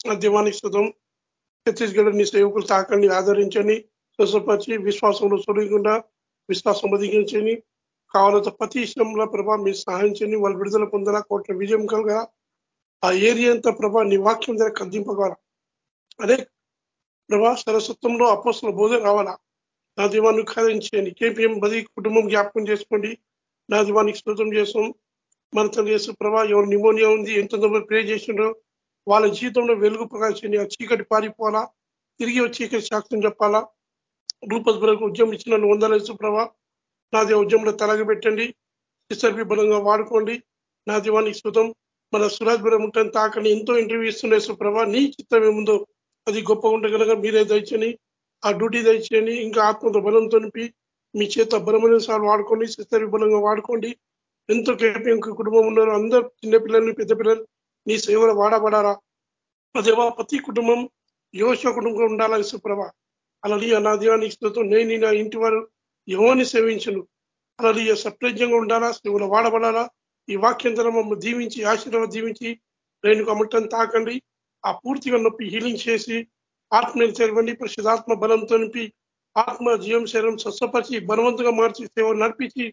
ఆ దివానికి శుతం ఛత్తీస్గఢ్ నీ సేవకులు తాకండి ఆదరించండి స్వసపరిచి విశ్వాసంలో సొలిగకుండా విశ్వాసం బదిగించండి కావాలంత ప్రతి విషయంలో ప్రభా మీరు సహాయించండి వాళ్ళు విడుదల పొందాలా? కోట్ల విజయం కలగా ఆ ఏరియా అంతా ప్రభా నీ వాక్యం దగ్గర కద్దింపగల అదే ప్రభా సరస్వత్వంలో అపోసల బోధ రావాలా? నా దీవాన్ని ఖాదించండి కేపీఎం బది కుటుంబం జ్ఞాపకం చేసుకోండి. నా స్తోత్రం చేస్తాం మన తండ్రి యేసు ప్రభా ఎవరు నిమోనియా ఉంది ఎంత ప్రే చేసిండ్రో వాళ్ళ జీవితంలో వెలుగు ప్రకాశించి ఆ చీకటి పారిపోవాలా? తిరిగి వచ్చి ఇక్కడ సాక్ష్యం చెప్పాలా? రూపస్ బ్రకు ఉద్యమం ఇచ్చిన నన్ను యేసు ప్రభా. నా దేవ ఉద్యమంలో తలగబెట్టండి సిస్టర్పి బలంగా వాడుకోండి. నా దీవానికి స్తోత్రం మన సురాజ్ బరం ఉంటుంది తాకని ఎంతో ఇంటర్వ్యూ ఇస్తున్న ప్రభా. నీ చిత్తం ఏముందో అది గొప్పగా ఉంటే కనుక మీరే దయచని ఆ డ్యూటీ దయచేయండి ఇంకా ఆత్మతో బలం తొనిపి మీ చేత బలమైన సార్లు వాడుకోండి సిస్టర్ బలంగా వాడుకోండి. ఎంతో కేపీ కుటుంబం ఉన్నారు అందరు చిన్నపిల్లలు పెద్ద పిల్లలు నీ సేవలు వాడబడారా అదేవా ప్రతి కుటుంబం యోశ కుటుంబం ఉండాలా యశుప్రభ అలాది నా దేవానికి నేను నా ఇంటి వారు ఎవరిని సేవించను. అలాది సప్రజ్యంగా ఉండాలా? సేవలు వాడబడాలా? ఈ వాక్యం ద్వారా మమ్మల్ని దీవించి ఆశీర్వాదం దీవించి రేణుకు అమృతం తాకండి. ఆ పూర్తిగా నొప్పి హీలింగ్ చేసి ఆత్మీయ తెరవండి పరిశుధాత్మ బలంతో నింపి ఆత్మ జీవం శరీరం స్వస్థపరిచి బలవంతంగా మార్చి సేవలు నడిపించి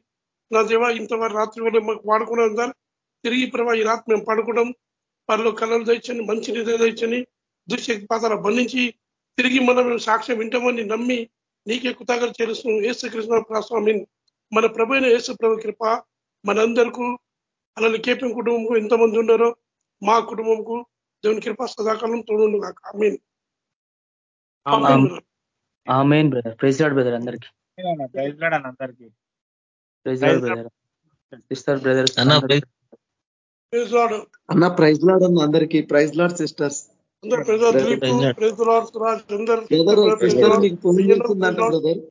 నా దేవ ఇంతవరకు రాత్రి వల్ల మాకు వాడుకున్నాం సార్ తిరిగి ప్రభా ఈ రాత్రి మేము పడుకోవడం పనిలో కళలు తెచ్చని మంచి నిద్ర తెచ్చని దుశ్శక్తి పాతాల బంధించి తిరిగి మనం సాక్ష్యం వింటామని నమ్మి నీకే కృతజ్ఞత చేరుస్తున్నాం ఏసు కృష్ణ ప్రస్వామి మన ప్రభు అయిన యేసు ప్రభు కృప మనందరికీ అలానే కేపీ కుటుంబంకు ఎంతమంది ఉన్నారో మా కుటుంబంకు దేవుని కృప సదాకాలం తోడు కాక ఆమీన్
amen brother praise Lord brother అందరికి.
ప్రైజ్ లాడ్ అన్న అందరికీ.
Praise Lord brother sister brother
అన్న ప్రైజ్
లార్డ్
అన్న ప్రైజ్ లాడ్ అన్న అందరికి ప్రైజ్ లాడ్ సిస్టర్స్
అందరు praise Lord Dilip
praise Lord.
Praise Lord Suraj అందరు
బ్రదర్